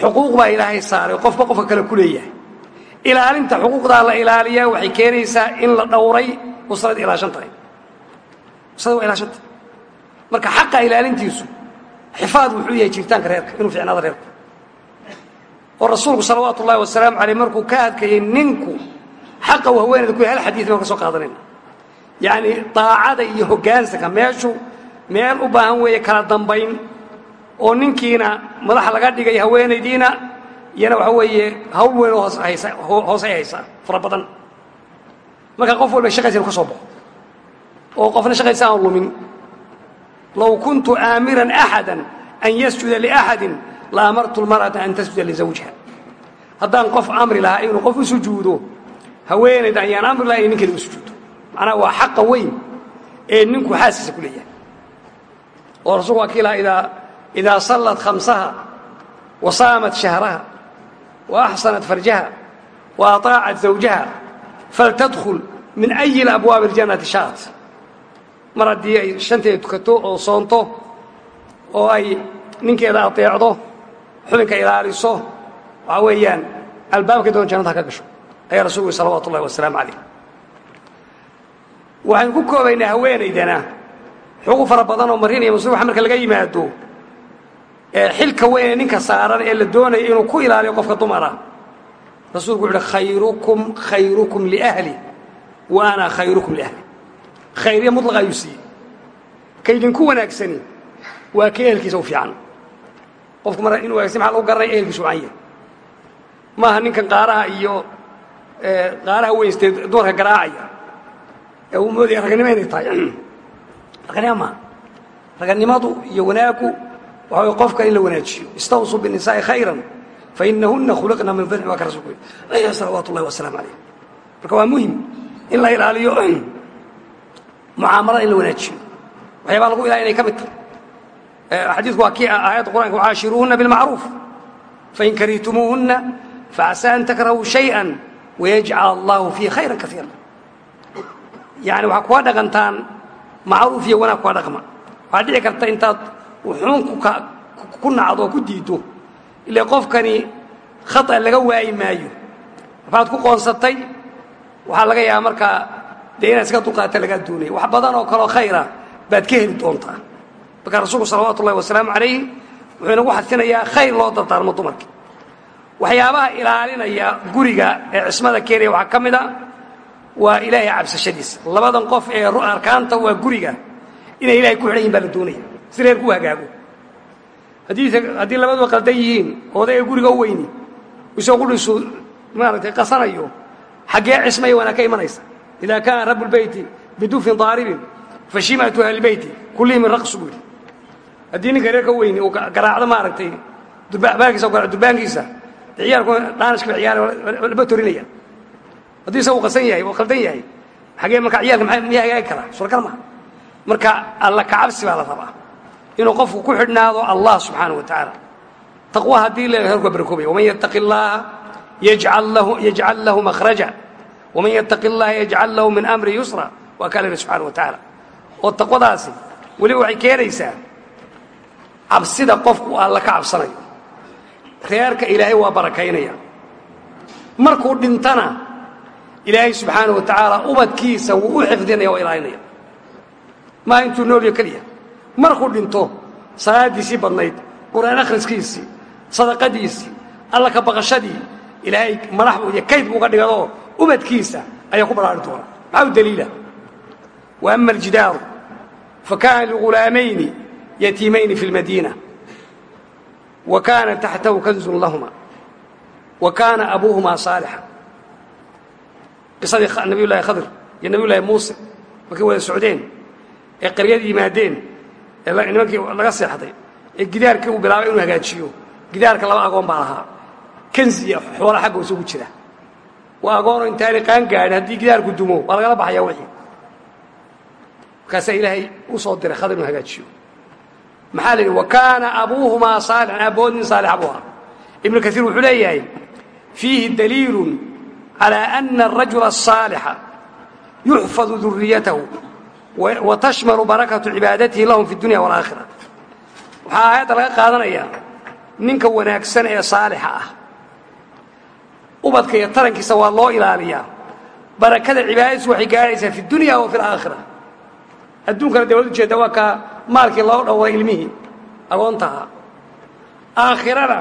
xuquuq baa ilaahay saaray qofba qofka kale ku leeyahay. Ilaalinta xuquuqdaa la ilaaliyaa waxay keenaysaa in la dhowray usrad ilaashan tahay. Usrada waa ilaashan tahay. Marka xaqa ilaalintiisu xifaad wuxuu yahay jiritaanka reerka inuu ficnaado reerku oo rasuulku salawaatu ullahi wasalaamu caleyh markuu ka hadkayey ninku xaqa uu haweenayda ku hal xadiid baan ka soo qaadanayna yacni daacada iyo hoggaansanka meeshu meel u baahan weeye kala dambayn oo ninkiina madaxa laga dhigay haweenaydiina iyana waxa weeye hawl weyn oo hoos haysa fara badan. Marka qof walba shaqaysa inu ka soo baxo oo qofna shaqaysa aan lumin. Low kuntu aamiran axada an yasjuda liaxadin la amartu lmar'ata an tasjuda lizawjiha haddaan qof amri lahaa inuu qof u haweenayda ayaan amri laha in ninkeeda u macnaha waa xaqa weyn ee ninku xaaskiisa ku leeyahay. Oo rasuulku waa kii lahaa idaa idaa sallat khamsaha wa saamat shahraha wa axsanat farjaha wa ataacat zawjaha faltadkhul min ayi abwaabi اljannati shaat mar haddii ay shanteeda tukato oo soonto oo ay ninkeeda adeecdo xubinka ilaaliso waxaa weeyaan albaabka doon jannada ka gasho ayaa rasulku salawatu ullahi wasalaamu calayh waxaynu ku koobaynaa haweenaydana xuquuq fara badan oo marin iyo xilka weyn ee ninka saaran ee la doonaya inuu ku ilaaliyo qofka dumara. Rasuulku wuxu uhi khayrukum khayrukum liahli wa khayrukum liahli khayriya mudlaqa ayuu siiyey. Kaydinku wanaagsani waa ka ehelkiisa u fiican. Qofku mar inu wanaagsan maxaa lagu garanaya ehelkiisu wacan yahay? Maaha ninkan qaaraha iyo qaaraha weynstee dumarka garaacaya. Ee uu moodaya raganimo inay tahay. Raganimo maaha raganimadu iyo wanaaggu way qofka in la wanaajiyo. Istawsuu binisaa'i khayran fainahuna khuliqna min dilcin waa ka rasulku yidhi salawaatu ullahi wasalaamu calayh marka waa muhiim in la ilaaliyo mucaamalada in la wanaajiyo. Waxyaabaa lagu ilaaliya inay ka mid tahay. Xadiidku waa kii aayadda qur'anka wacaashiruuhuna bilmacruuf fain karihtumuuhunna facasa an takrahuu shayئa wayajcal allahu fiihi khayra kaiira yani waxaa kuga dhaqantaan macruuf iyo wanaag kuga dhaqma. Waxaa dhici karta intaad wuxuun ku nacdo ku diiddo ile qofkani khata laga waayi maayo. Waxbaad ku qoonsatay waxaa laga yaaba markaa dee inaad iska dulqaata lagaa doonaya wax badan oo kaleo khayra baad ka heli doontaa. Markaa rasuulku salawaatu ullahi wasalaamu calayh wuxuu inagu xadfinayaa khayr loo dardaarmo dumarka. Waxyaabaha ilaalinaya guriga ee cismada keenaya waxaa ka mid waa ilaahay cabsashadiisa. Labadan qof ee arkaanta waa guriga inay ilahay ku xidhan yihiin baa la doonaya si reer ku hagaago. Haddii labaduba qaldan yihiin odayga guriga u weyni isagu dhisu maaragtay qasanayo xaggee cismaya wanaag ka imanaysa. Idaa kaana rabu lbeyti bidufin daaribin fashimatu ahlbeyti kullihim min raqsu buu yidhi. Haddii ninka reer ka weyni uu garaacdo maaragtay baarkiisa garaaco durbaankiisa ciyaalku dhaanashka ba ciyaar laba torinaya haddii isaga uu qasan yahay oo khaldan yahay xagee marka ciyaalka miyaa hagaagi karaa? Suuragal maha marka alla kacabsi baa la rabaa inuu qofku ku xidhnaado allah subxaana wa tacaala taqwa haddii leedahay halku barkoobaya waman yattaqi اllaaha yajcal lahu mahraja waman yattaqi اllaha yajcal lahu min amri yusra. Waa kaa leedahay subxana wa tacaala oo taqwadaasi weliba waxay keenaysaa cabsida qofku alla ka cabsanayo. Reerka ilaahay waa barakaynaya. Markuu dhintana ilaahay subxaana wa tacaala ubadkiisa wuu u xifdinaya waa ilaalinaya. Maa intuu noolyo keliya markuu dhinto salaadiisii badnayd qur'aan akhriskiisii sadaqadiisii alla ka baqashadii ilaahay madax iyo kayd buu uga dhigadoo ubadkiisa ayaa ku baraari doona maxaa u daliila? Wa ama aljidaaru fa kaana ligulaamayni yatiimayni fi lmadiina wa kaana taxtahu kanzun lahuma wa kaana abuuhumaa saalixa. Qisadii nabiy llaahi khadir iyo nabiy llaahi muuse markay wada socdeen ee qaryada yimaadeen ee nimankii laga seexday ee gidaarkii uu bilaabay inuu hagaajiyo. Gidaarka laba agoon baa lahaa. Kanzi iyo xoola xagga isugu jira. Waa agoonoo intaanay qaan gaadhin haddii gidaarku dumo waa lagala baxayaa wixii. Markaasaa ilaahay u soo diray khadir inuu hagaajiyo. Maxaa la yidhi wa abuuhumaa saalixan aabbood nin saalixa buu ibnu kaiir wuxuu leeyahay fiihi daliilun calaa ana arajula asaalixa yuxfadu duriyatahu wa tashmalu barakatu cibaadatihi lahum fi dunya walaakhira waxaa aayadda laga qaadanayaa ninka wanaagsan ee saalixa ah ubadka iyo tarankiisa waa loo ilaaliyaa. Barakada cibaadadiisu waxay gaadhaysaa fi dunya wa fi alaakhira adduunkana dawlad ujeedda waa kaa maalkii loo dhowray ilmihii agoontaha aakhirana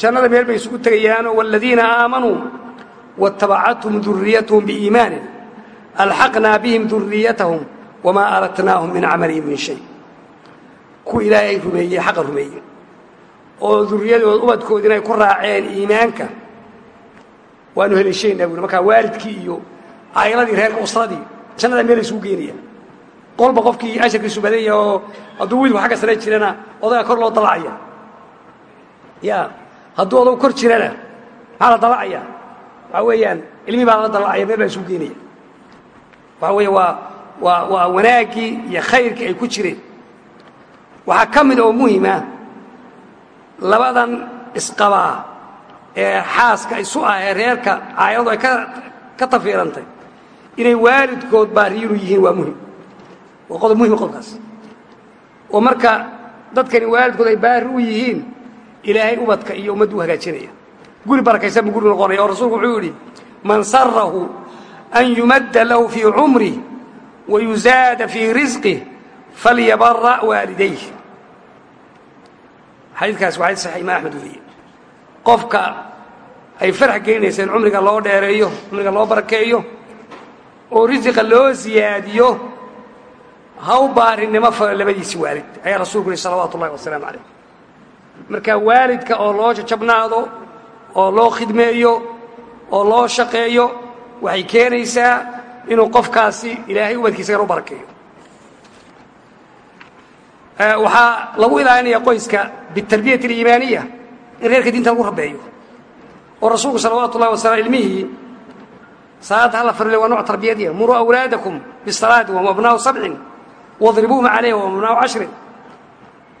jannada meel bay isugu tegayaanoo waaladiina aamanuu waatabacathum duriyatahum biiimaanin alxaqnaa bihim duriyatahum wamaa aradnaahum min camalihim min shay kuwa ilaahay rumeeyey xaqa rumeeyey oo duriyadooda ubadkoodii inay ku raaceen iimaanka waanu heleeshaynaa buuri markaa waalidkii iyo caa'iladii reerka usradii jannadaa meel isugu geenaya qolba qofkii asharkiisu badan yaha oo hadduu wiilku xagga sare jirana odaga kor loo dalacaya ya hadduu odagu kor jirana maxaa la dalacaya waxaa weeyaan ilmi baa la dalacaya meel baa isugu geenaya waxa weeye waa waa wanaaggii iyo khayrkii ay ku jireen. Waxaa ka mid oo muhima labadan isqabaa ee xaaska isu ah ee reerka caayadu ay ka tafiirantay. Inay waalidkood baariyinu yihiin waa muhiim waa qodob muhima qodobkaas oo marka dadkani waalidkood ay baari u yihiin ilaahay ubadka iyo ummaddu u hagaajinaya. Guri barakaysan buu guri noqonaya oo rasuulku wuxuu yidhi man sarahu an yumadda lahu fii cumrih yuzaada fii risqih falyabara waalidayh xadiidkaas waa saxiix imaam axmed weriye qofka ay farax gelinaysa in cumriga loo dheereeyo cumriga loo barakeeyo oo risiqa loo siyaadiyo haw baarinimo falo labadiisi waalid ayaa rasuulku yihi salawaatu ullahi wasalaamu calayh marka waalidka oo loo jajabnaado oo loo khidmeeyo oo loo shaqeeyo waxay keenaysaa inuu qofkaasi ilaahay ubadkiisagana u barakeeyo waxaa lagu ilaalinaya qoyska bitarbiyati aliimaaniya in reerka diinta lagu rabeeyo. Oo rasuulku salawaatu ullahi wasalam ilmihii salaadda hala farle waa nooc tarbiyadiya. Muruu awlaadakum bisalaati wahum abnaau sabcin wadribuuhum calayha wahum abnaau cashrin.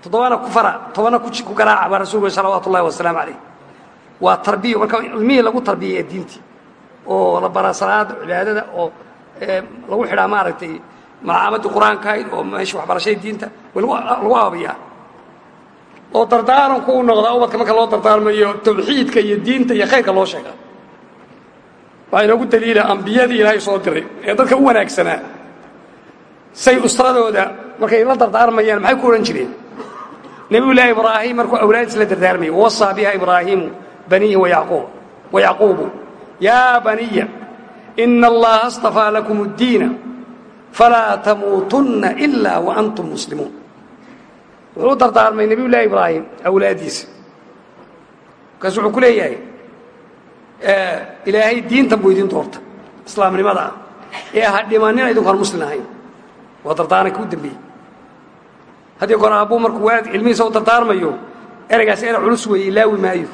Toddobana ku fara tobana ku garaaca baa rasulku salawaatu ullahi wasalaamu calayh. Waa tarbiyo marka ilmihii lagu tarbiyaya diintii. Oo la baraa salaada cibaadada oo lagu xidhaa maaragtay malcaamadii qur'aanka ahayd oo meesha waxbarashadii diinta lagu aabiyaa oo dardaaranku u noqdaa ubadka marka loo dardaarmayo tawxiidka iyo diinta iyo khayrka loo sheega. Waxaa inoogu daliila ambiyadii ilaahay soo diray ee dadka u wanaagsanaa say usradooda markay la dardaarmayaan maxay ku odhan jireen? Nebiyullaahi ibraahim markuu awlaadiis la dardaarmayay wawasaa biha ibraahiimu baniihi wayaquub wayacquubu yaa baniya ina allaha astafaa lakum اddiina falaa tamuutunna ilaa wa antum muslimuun wuxuu u dardaarmay nebiy llaahi ibraahim awlaaddiisa markaasu wuxuu ku leeyahay ilaahay diintan buu idin doorta islaamnimada ah ee ha dhimanina idinku aan muslim ahayn waa dardaaranka u dambeeyey haddii goor aabbuu markuu waalid ilmihiisa u dardaarmayo ereygaas era culus weeye ilaawi maayo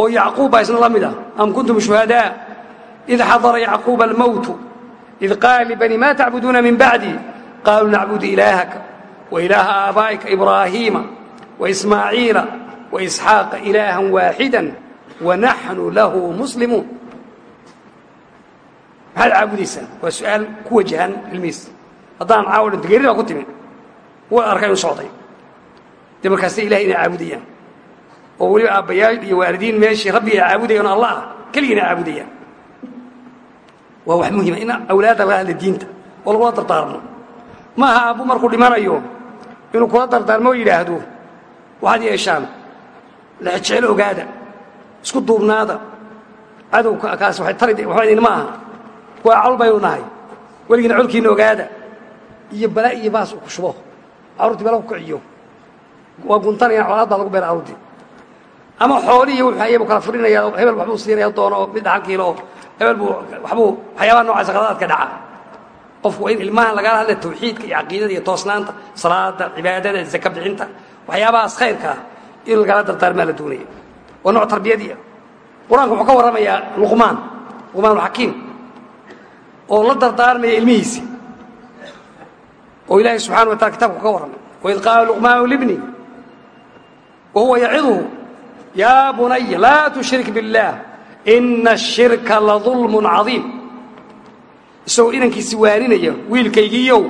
oo yacquub baa isna la mid ah am kuntum shuhadaa id xadara yacquuba almowtu id qaala libani ma tacbuduuna min bacdi qaaluu nacbudu ilaahaka wa ilaaha aabaa'ika ibraahiima waismaaciila waisxaaqa ilaahan waaxida wanaxnu lahu muslimuun maxaad caabudaysaa waa su'aal ku wajahan ilmihiis haddaan caawo dhinto geeri baa ku timi wa arka inu socday dee markaasna ilahay inay caabudayaan oo weliba aabbayaal iyo waalidiin meeshii rabbi ay caabudayaan allah ah keligii inay caabudayaan waa wax muhima in awlaadda laga hadla diinta oo lagula dardaarmo ma aha aabbu markuu dhimanayo inuu kula dardaarmo oo yidhaahdo? Waxaad yeeshaan lexjecelo ogaada isku duubnaada. Cadow kaas waay tari waxba idinma aha. Waa col baynu nahay weligiina colkiina ogaada. Iyo balaa iyo baas uu ku shubo carruurtii bala ku kiciyo. Waa guntanayaan colaad baa lagu beera carruurtii ama xoolihii wuxuu ayabu kala furinaya hebel waxbuu siinaya doono mid dhaxal kiilo hebel buu waxbuu waxyaabaha noocaasa qaladaadka dhaca. Qofku waa in ilmahan lagala hadla tawxiidka iyo caqiidada iyo toosnaanta salaada cibaadada zaka bixinta waxyaabahaas khayrkaa in lagala dardaarmaa la doonaya waa nooc tarbiyadiia qur'aanku wuxuu ka warramayaa luqmaan luqmaanulxakiim oo la dardaarmaya ilmihiisi. Oo ilaahay subxana wa taala kitabku ka warramay waid qaala luqmaanu libni wa huwa yaciduhu yaa bunaya laa tushrik biاllaah ina ashirka ladulmun cadiim isagoo inankiisi waaninaya wiilkaygiiyow.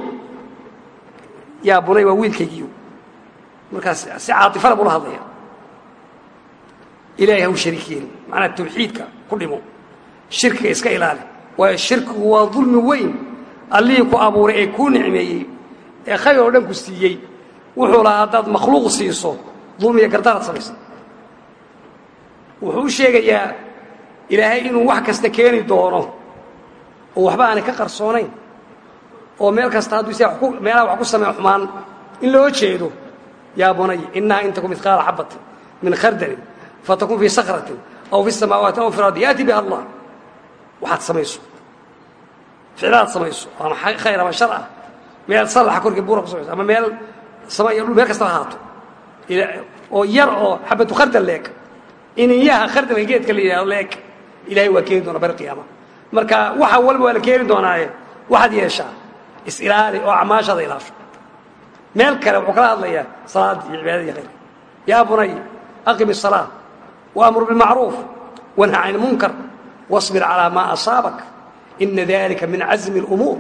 Yaa bunay waa wiilkaygiiyow. Markaas si caatifana bula hadlaya ilahay ha u shariik yeelin macnaa tawxiidka ku dhimo. Shirkiga iska ilaali. Waayo shirkigu waa dulmi weyn. Allihii ku abuuray ee kuu nicmeeyey ee khayr oo dhan ku siiyey wuxuu lahaa haddaad makhluuq siiso dulmiya gardaaraad samaysa wuxuu u sheegayaa ilaahay inuu wax kasta keeni doono oo waxba aanay ka qarsoonayn oo meel kasta hadduu isa meelaha wax ku sameeyo xumaan in loo jeedo yaa bunay innaha in taku midqaala min khardalin fatakun fii sakratin aw fi samaawaati aw fi ardi yaati biha allah. Waxaad samayso. Ficlaad samayso. Ama khayr ama shar ah? Meel sallaxa korkii buura ku socoysa ama meel sama meel kastaba haato oo yar oo xabatu khardal leeg ininyaha khardalka geedka la yidhahdo leeg ilahay waa keeni doona bari qiyaama marka waxa walba waa la keeni doonaaye waxaad yeeshaa is-ilaali oo acmaashaada ilaasho meel kale wuxuu kala hadlayaa salaada iyo cibaadada iyo khayrka yaa bunay aqim الsalaa waamur bilmacruuf wanha can ilmunkar واصbir calىa maa asaabak ina dalika min cazmi اlumuur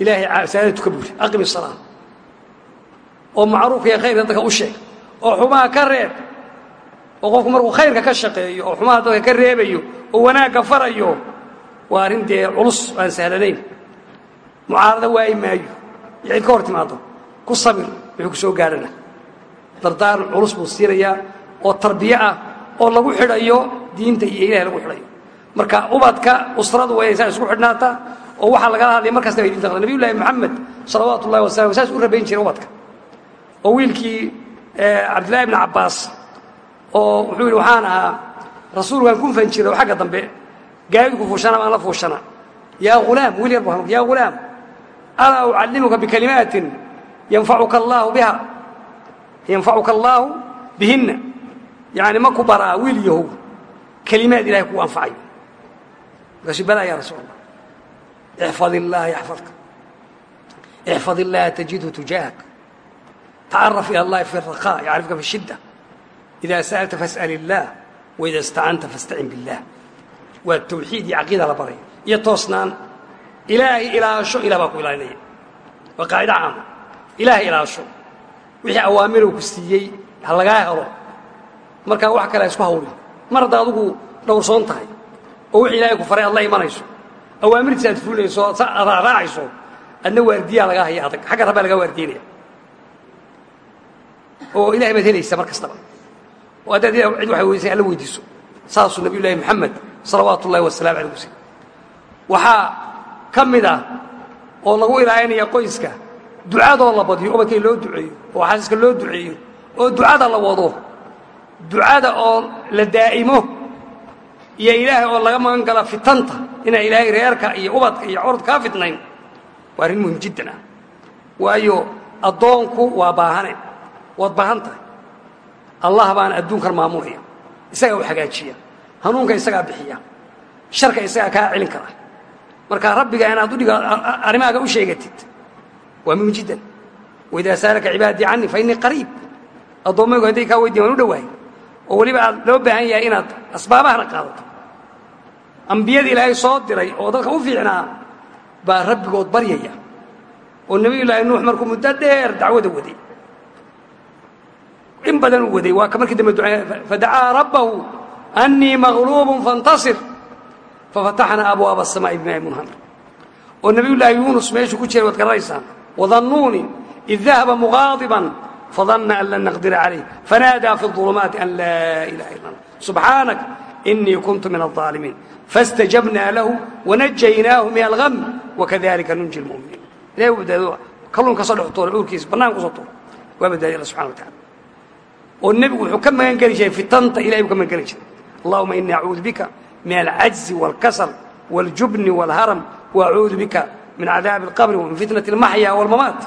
ilahay saadatu ka buuri aqim الsalaa oo macruufka iyo khayrka dadka u sheeg oo xumaha ka reeb oo qofku markuu khayrka ka shaqeeyo oo xumaha dadka ka reebayo oo wanaagga farayo waa arrin dee culus aan sahlanayn. Mucaarado waayi maayo iyo cid ka hor timaado ku sabir wuxuu ku soo gaadhana dardaaran culus buu siinayaa oo tarbiye ah oo lagu xidhayo diinta iyo ilahay lagu xidhayo. Marka ubadka usradu waa inay saa isku xidhnaataa oo waxaa lagala hadlaya mar kastaba diinta nabiy llaahi moxamed salawaatu ullahi wasalam saas u rabayn jiray ubadka. Oo wiilkii cabdillahi bni cabbaas oo wuxuu yidhi waxaan ahaa rasuulkaan ku fan jiray oo xagga dambe gaadiidku fuushana baan la fuushana. Yaa ghulaam wiil yar buu yaa ghulaam alaa ucallimuka bikalimaatin yanfacuka allaahu biha yanfacuka allaahu bihinna. Yani ma ku baraa wiil yahow kelimaad ilahay kuu anfacayo markaasuu balaa ya rasuul allah. Ixfad illaaha yaxfadka ixfad illaaha tajidhu tujaahak. Tacaraf ila allahi fi rakaa yacrifka fi shidda ida sa'alta fas'al illaah waida istacanta fastacin biاllah waa tawxiid iyo caqiida la baraya iyo toosnaan ilaahay ilaasho ilah baa ku ilaalinaya waa qaacida caama ilaahay ilaasho wixii awaamiru ku siiyey ha lagaa helo markaa wax kale ha isku hawlin mar hadda adugu dhowrsoon tahay oo wixii ilaahay ku faray aad la imanayso awaamirtiisa aad fulinayso aad raacayso adna waardiyaa lagaa haya adag xagga rabbaa lagaa waardiinaya oo ilahay baad helaysaa mar oo haddaad cid waxay weysay alla weydiiso. Saasuu nabiy llaahi moxamed salawaatu ullahi wasalamu alayh wasalam waxaa ka mid ah oo lagu ilaalinaya qoyska ducadoo la badiyo ubadkay loo duceeyo oo xasiiska loo duceeyo oo ducada la wado ducada oo la daa'imo iyo ilaahay oo laga magan gala fitanta inaan ilaahay reerka iyo ubadka iyo corod kaa fitnayn waa arrin muhiim jiddan ah. Waayo waa baahane waad baahan allah baana adduunkan maamulaya isagaa u hagaajiya hanuunka isagaa bixiya. Sharka isagaa kaa celin kara. Marka rabbiga inaad udhiga arrimahaaga u sheegatid. Waa muhiim jiddan waidaa saalaka cibaadii canii fa innii qariib. Addoommaygu hadday kaa weydiyan waan u dhowahay oo weliba aad loo baahan yahay inaad asbaabahana qaadato. Ambiyada ilaahay soo diray oo dadka u fiicnaa baa rabbigood baryaya. Oo nebiyullaahi nuux markuu muddo dheer dacwada waday in badan u waday. Waa ka markii dambe duceeya fadacaa rabbahu annii maqluubun fantasir. Fafataxnaa abwaaba asamaa'i bimaa'i munhamir. Oo nebiyullaahi yuunus meeshuu ku jiray waad garanaysaa wadannuuni id dahaba muqaadiban fadanna an lan naqdira calayh fanaadaa fi ulumaati an laa ilaha illa subxaanak inii kuntu min alظaalimiin faاstajabnaa lahu wanajaynaahu min algam wakadalika nunji lmuminiin. Ilahay wuu badaadoa kalluun ka soo dhex tuuray cuurkiisa bannaan ku soo tuuray waa badbaadiyay alla subxana wa tacala oo nebigu wuxuu ka magan geli jiray fitanta ilahay buu ka magan geli jiray allahuma inii acuudu bika min alcajzi wاlkasal wاljubni wاlharam waacuudu bika min cadaabi اlqabri wamin fitnati اlmaxya wاlmamaat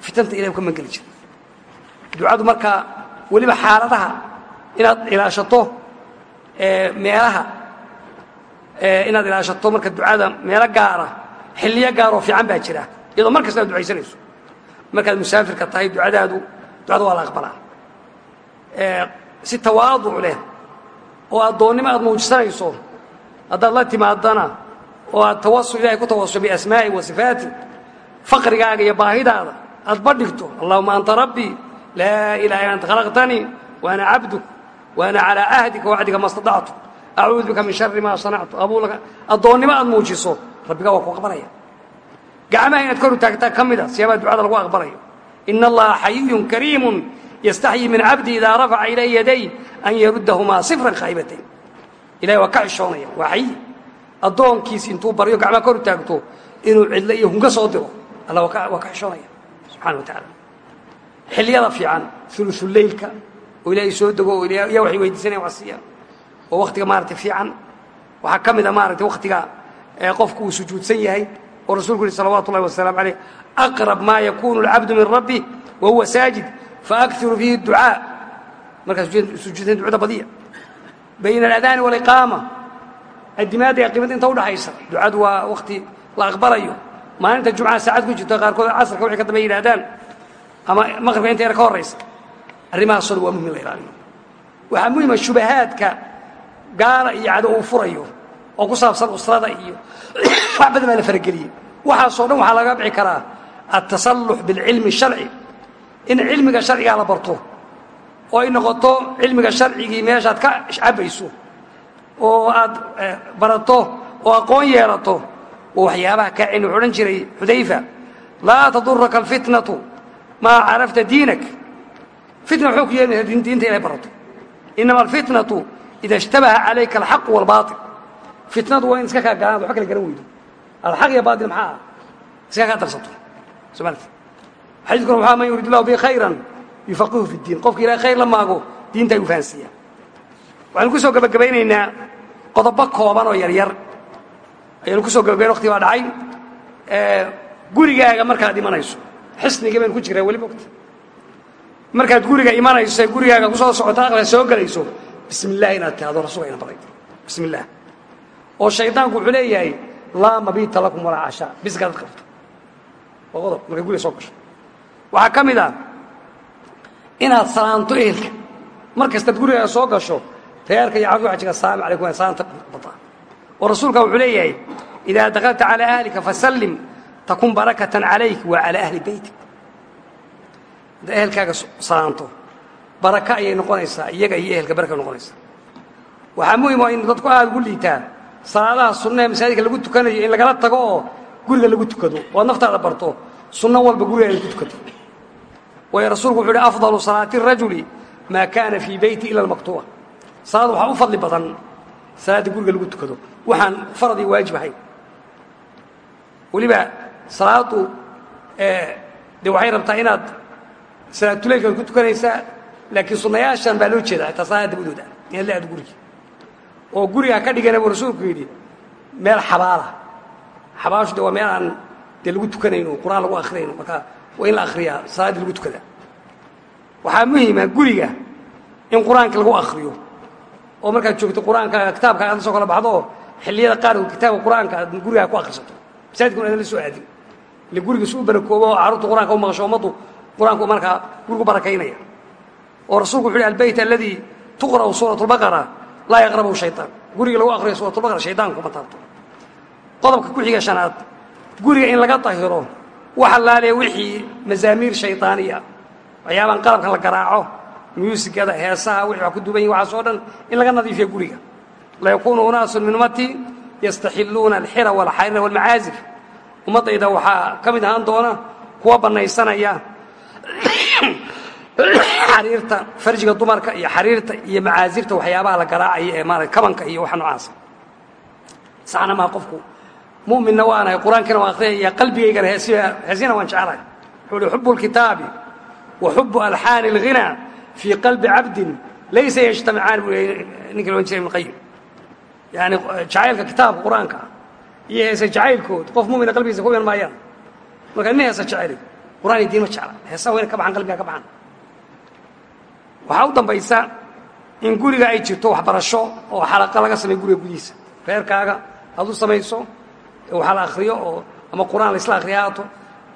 fitanta ilahay buu ka magan geli jiray ducadu markaa weliba xaaladaha inaad ilaashato meelaha inaad ilaashato marka ducada meelo gaara xilliyo gaaroo fiican baa jira iyadoo mar kasta ad ducaysanayso markaad musaafirka tahay ducadaadu ducada waa la aqbalaa si tawaaduc leh oo addoonnimo aad muujisanayso haddaad la timaadana oo aad tawasul ilahay ku tawasusho biasmaa'i wa sifaati faqrigaaga iyo baahidaada aad badhigto allahuma anta rabbii laa ilaha illa anta khalaqtanii wa ana cabduk wa ana calaa ahdika wacdika ma staطactu acuudu bika min shari maa sanactu abuulaka addoonnimo aad muujiso rabbigaa waa ku aqbalaya. Gacmaha inaad kor u taagtaa ka mid a siyaabaa ducada lagu aqbalayo. Ina allaha xayiyun kariimun yastaxyi min cabdi idaa rafaca ilayhi yaday an yaruddahumaa sifran khaa'ibatayn ilahay waa ka xishoonaya waa xayi addoonkiis intuu baryo gacmaha kor taagto inuu cidlo iyo hunka soo diro alla waa ka xishoonaya subxana wa tacaala xilliyada fiican ulusuleylka oo ilaahay soo dego oo yaa waxay weydiisanaya wax siiya oo waktiga maaragtay fiican waxaa ka mid a maaragtay waktiga qofku uu sujuudsan yahay oo rasuulku yihi salawaatu ullahi wasalaamu aleyh aqrab maa yakunu alcabdu min rabbi wa huwa saajid faakhiru fiihi ducaa markaa sujuudeen ducada badiya bayna aladaani waliqaama adimaadda iyo qiimada inta udhaxaysa ducadu waa wakti la aqbalayo maalinta jumcaha saacad ku jirto qaarkood casrka wixii ka dambe yidhahdaan ama maqribka inta yar ka horraysa arrimahaasoo dhan waa muhiim in la ilaaliyo waxaa muhima shubahaadka gaala iyo cadow uu furayo oo ku saabsan usrada iyo wax badan baa la farageliyey waxaasoo dhan waxaa laga bixi karaa altasallux bilcilmi sharci in cilmiga sharcigaa la barto. Oo ay noqoto cilmiga sharcigii meeshaad ka cabayso oo aad barato oo aqoon yeelato oo waxyaabaha kaa cilmi odhan jiray xudayfa laa taduraka alfitnatu maa carafta diinak. Fitna wuxuu ku yeelaysaa diinta inay barato. Inama alfitnatu ida ishtabaha calayka alxaqu waalbaail fitnadu waa in iska kaa gaanaad waxba kala garan weydo. Alxaq iyo baatil maxaa ah? Iska kaa darsato. Somalit xadiiskuna waxaa man yurid illahu bihi khayran yufaqihu fi ddiin qofka ilahay khayr la maago diinta ayuu fahansiiyaa waxaynu ku soo gebagabaynaynaa qodobo kooban oo yaryar. Ayaynu ku soo gebagabayn waqti baa dhacay. Gurigaaga markaad imanayso xisnigii baynu ku jiraa weli mogta markaad guriga imanayso ee gurigaaga ku soo socoto aqla soo gelayso bismi illah inaad tahdo rasuulka ina baray. Bismi illah oo shaydaanku wuxuu leeyahay laa mabiita lakum walaa cashaa. Biskaadad qabto. Waa qodob markaad guriga soo gasho waxaa ka mid ah inaad salaanto ehelka mar kastaad gurigaaga soo gasho reerka iyo cabdi waxa jira asalaamu calaykum waa salaanta bataa oo rasuulka wuxuu leeyahay idaa dakalta calaa ahlika fasallim takun barakatan calayk wa calaa ahli beytik. Hadda ehelkaaga salaanto baraka ayay noqonaysaa iyaga iyo ehelka baraka noqonaysaa. Waxaa muhiim oo in dadku aada ugu liitaa salaadaha sunna ee masaajidka lagu tukanayo in lagala tago guriga lagu tukado oo ad naftaada barto sunno walba guriga inay ku waayo rasuulku wuxu uhi afdalu salaati rajuli maa kaana fii beyti ila almaktuuba. Salaad waxaa u fadli badan salaadda guriga lagu tukado. Waxaan farad iyo waajib ahayn weliba salaaddu dee waxay rabtaa inaad salaatuleylkaad ku tukanaysaa laakiin sunnayaashan baa loo jeedaa taa salaada dabadooda inaad la aado oo gurigaa ka dhigana rasuulku yidhi meel xabaala. Xabaashu de waa meel aan dee lagu tukanayno qur'aan lagu akrinayno marka waa in la akriyaa salaaddii lagu tukadaa waxaa muhima guriga in qur'aanka lagu akriyo oo markaad joogto qur'aanka kitaabka aad la soo kala baxdo oo xilliyada qaarkood kitaabka qur'aanka aad gurigaa ku akrisato masaajidkuna aadan la soo aadin. Ile guriga su u barakoobo oo carruurta qur'aanka u maqasho ummaddu qur'aanku markaa gurigu barakaynaya. Oo rasuulku wuxu uhi albeyt aladii tuqra'u suurat lbaqara laa yaqrabu shayطaan guriga lagu akriyo suuratulbaqara shaydaanku kuma taabto. Qodobka ku xiga shanaad guriga in laga dahiro wax allaale wixii mazaamiir shaydaaniya waxyaabaan qalabka la garaaco muusikada heesaha wixii wax ku duban yihiin waxaas oo dhan in laga nadiifiyo guriga. Layakuunu unaasun min ummatii yastaxilluuna alxira walxarira walmacaazif. Ummaddayda waxaa ka mid ahaan doona kuwa bannaysanaya xariirta farjiga dumarka iyo xariirta iyo macaazirta waxyaabaha la garaacaya ee maarata kabanka iyo waxa noocaasa saxna maha qofku mu'minna waanahay qur'aankiina waan akhriyaya qalbigaygana heesyana waan jeclahay. Wuxuu uhi xubu lkitaabi wa xubu alxaani اlghinaa fii qalbi cabdin laysa yajtamicaan buu ninka loodhan jiray ibn qayim yani jacaylka kitaabka qur'aanka iyo heese jacaylkood qof mumina qalbigiisa ku iman maayaan. Marka nin heesa jeceli qur'aan iyo diin ma jecla heesaha wayna ka baxan qalbiga ka baxan. Waxaa u dambaysa in guriga ay jirto waxbarasho oo xalaqa laga sameyo guriga gudihiisa. Reerkaaga aad u samayso wax la akriyo oo ama qur'aan laisla akriya haato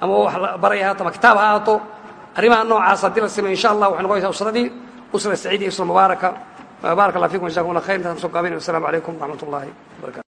ama wax la baray haato ama kitaab ha haato arrimaha noocaas haddii la sameyo insha allah waxay noqonaysaa usradii usra saciidiya usra mubaaraka. Baaraka allah fikum jazakum allah khayr intaan soo gaabinay wassalamu calaykum waraxmat wabarakatu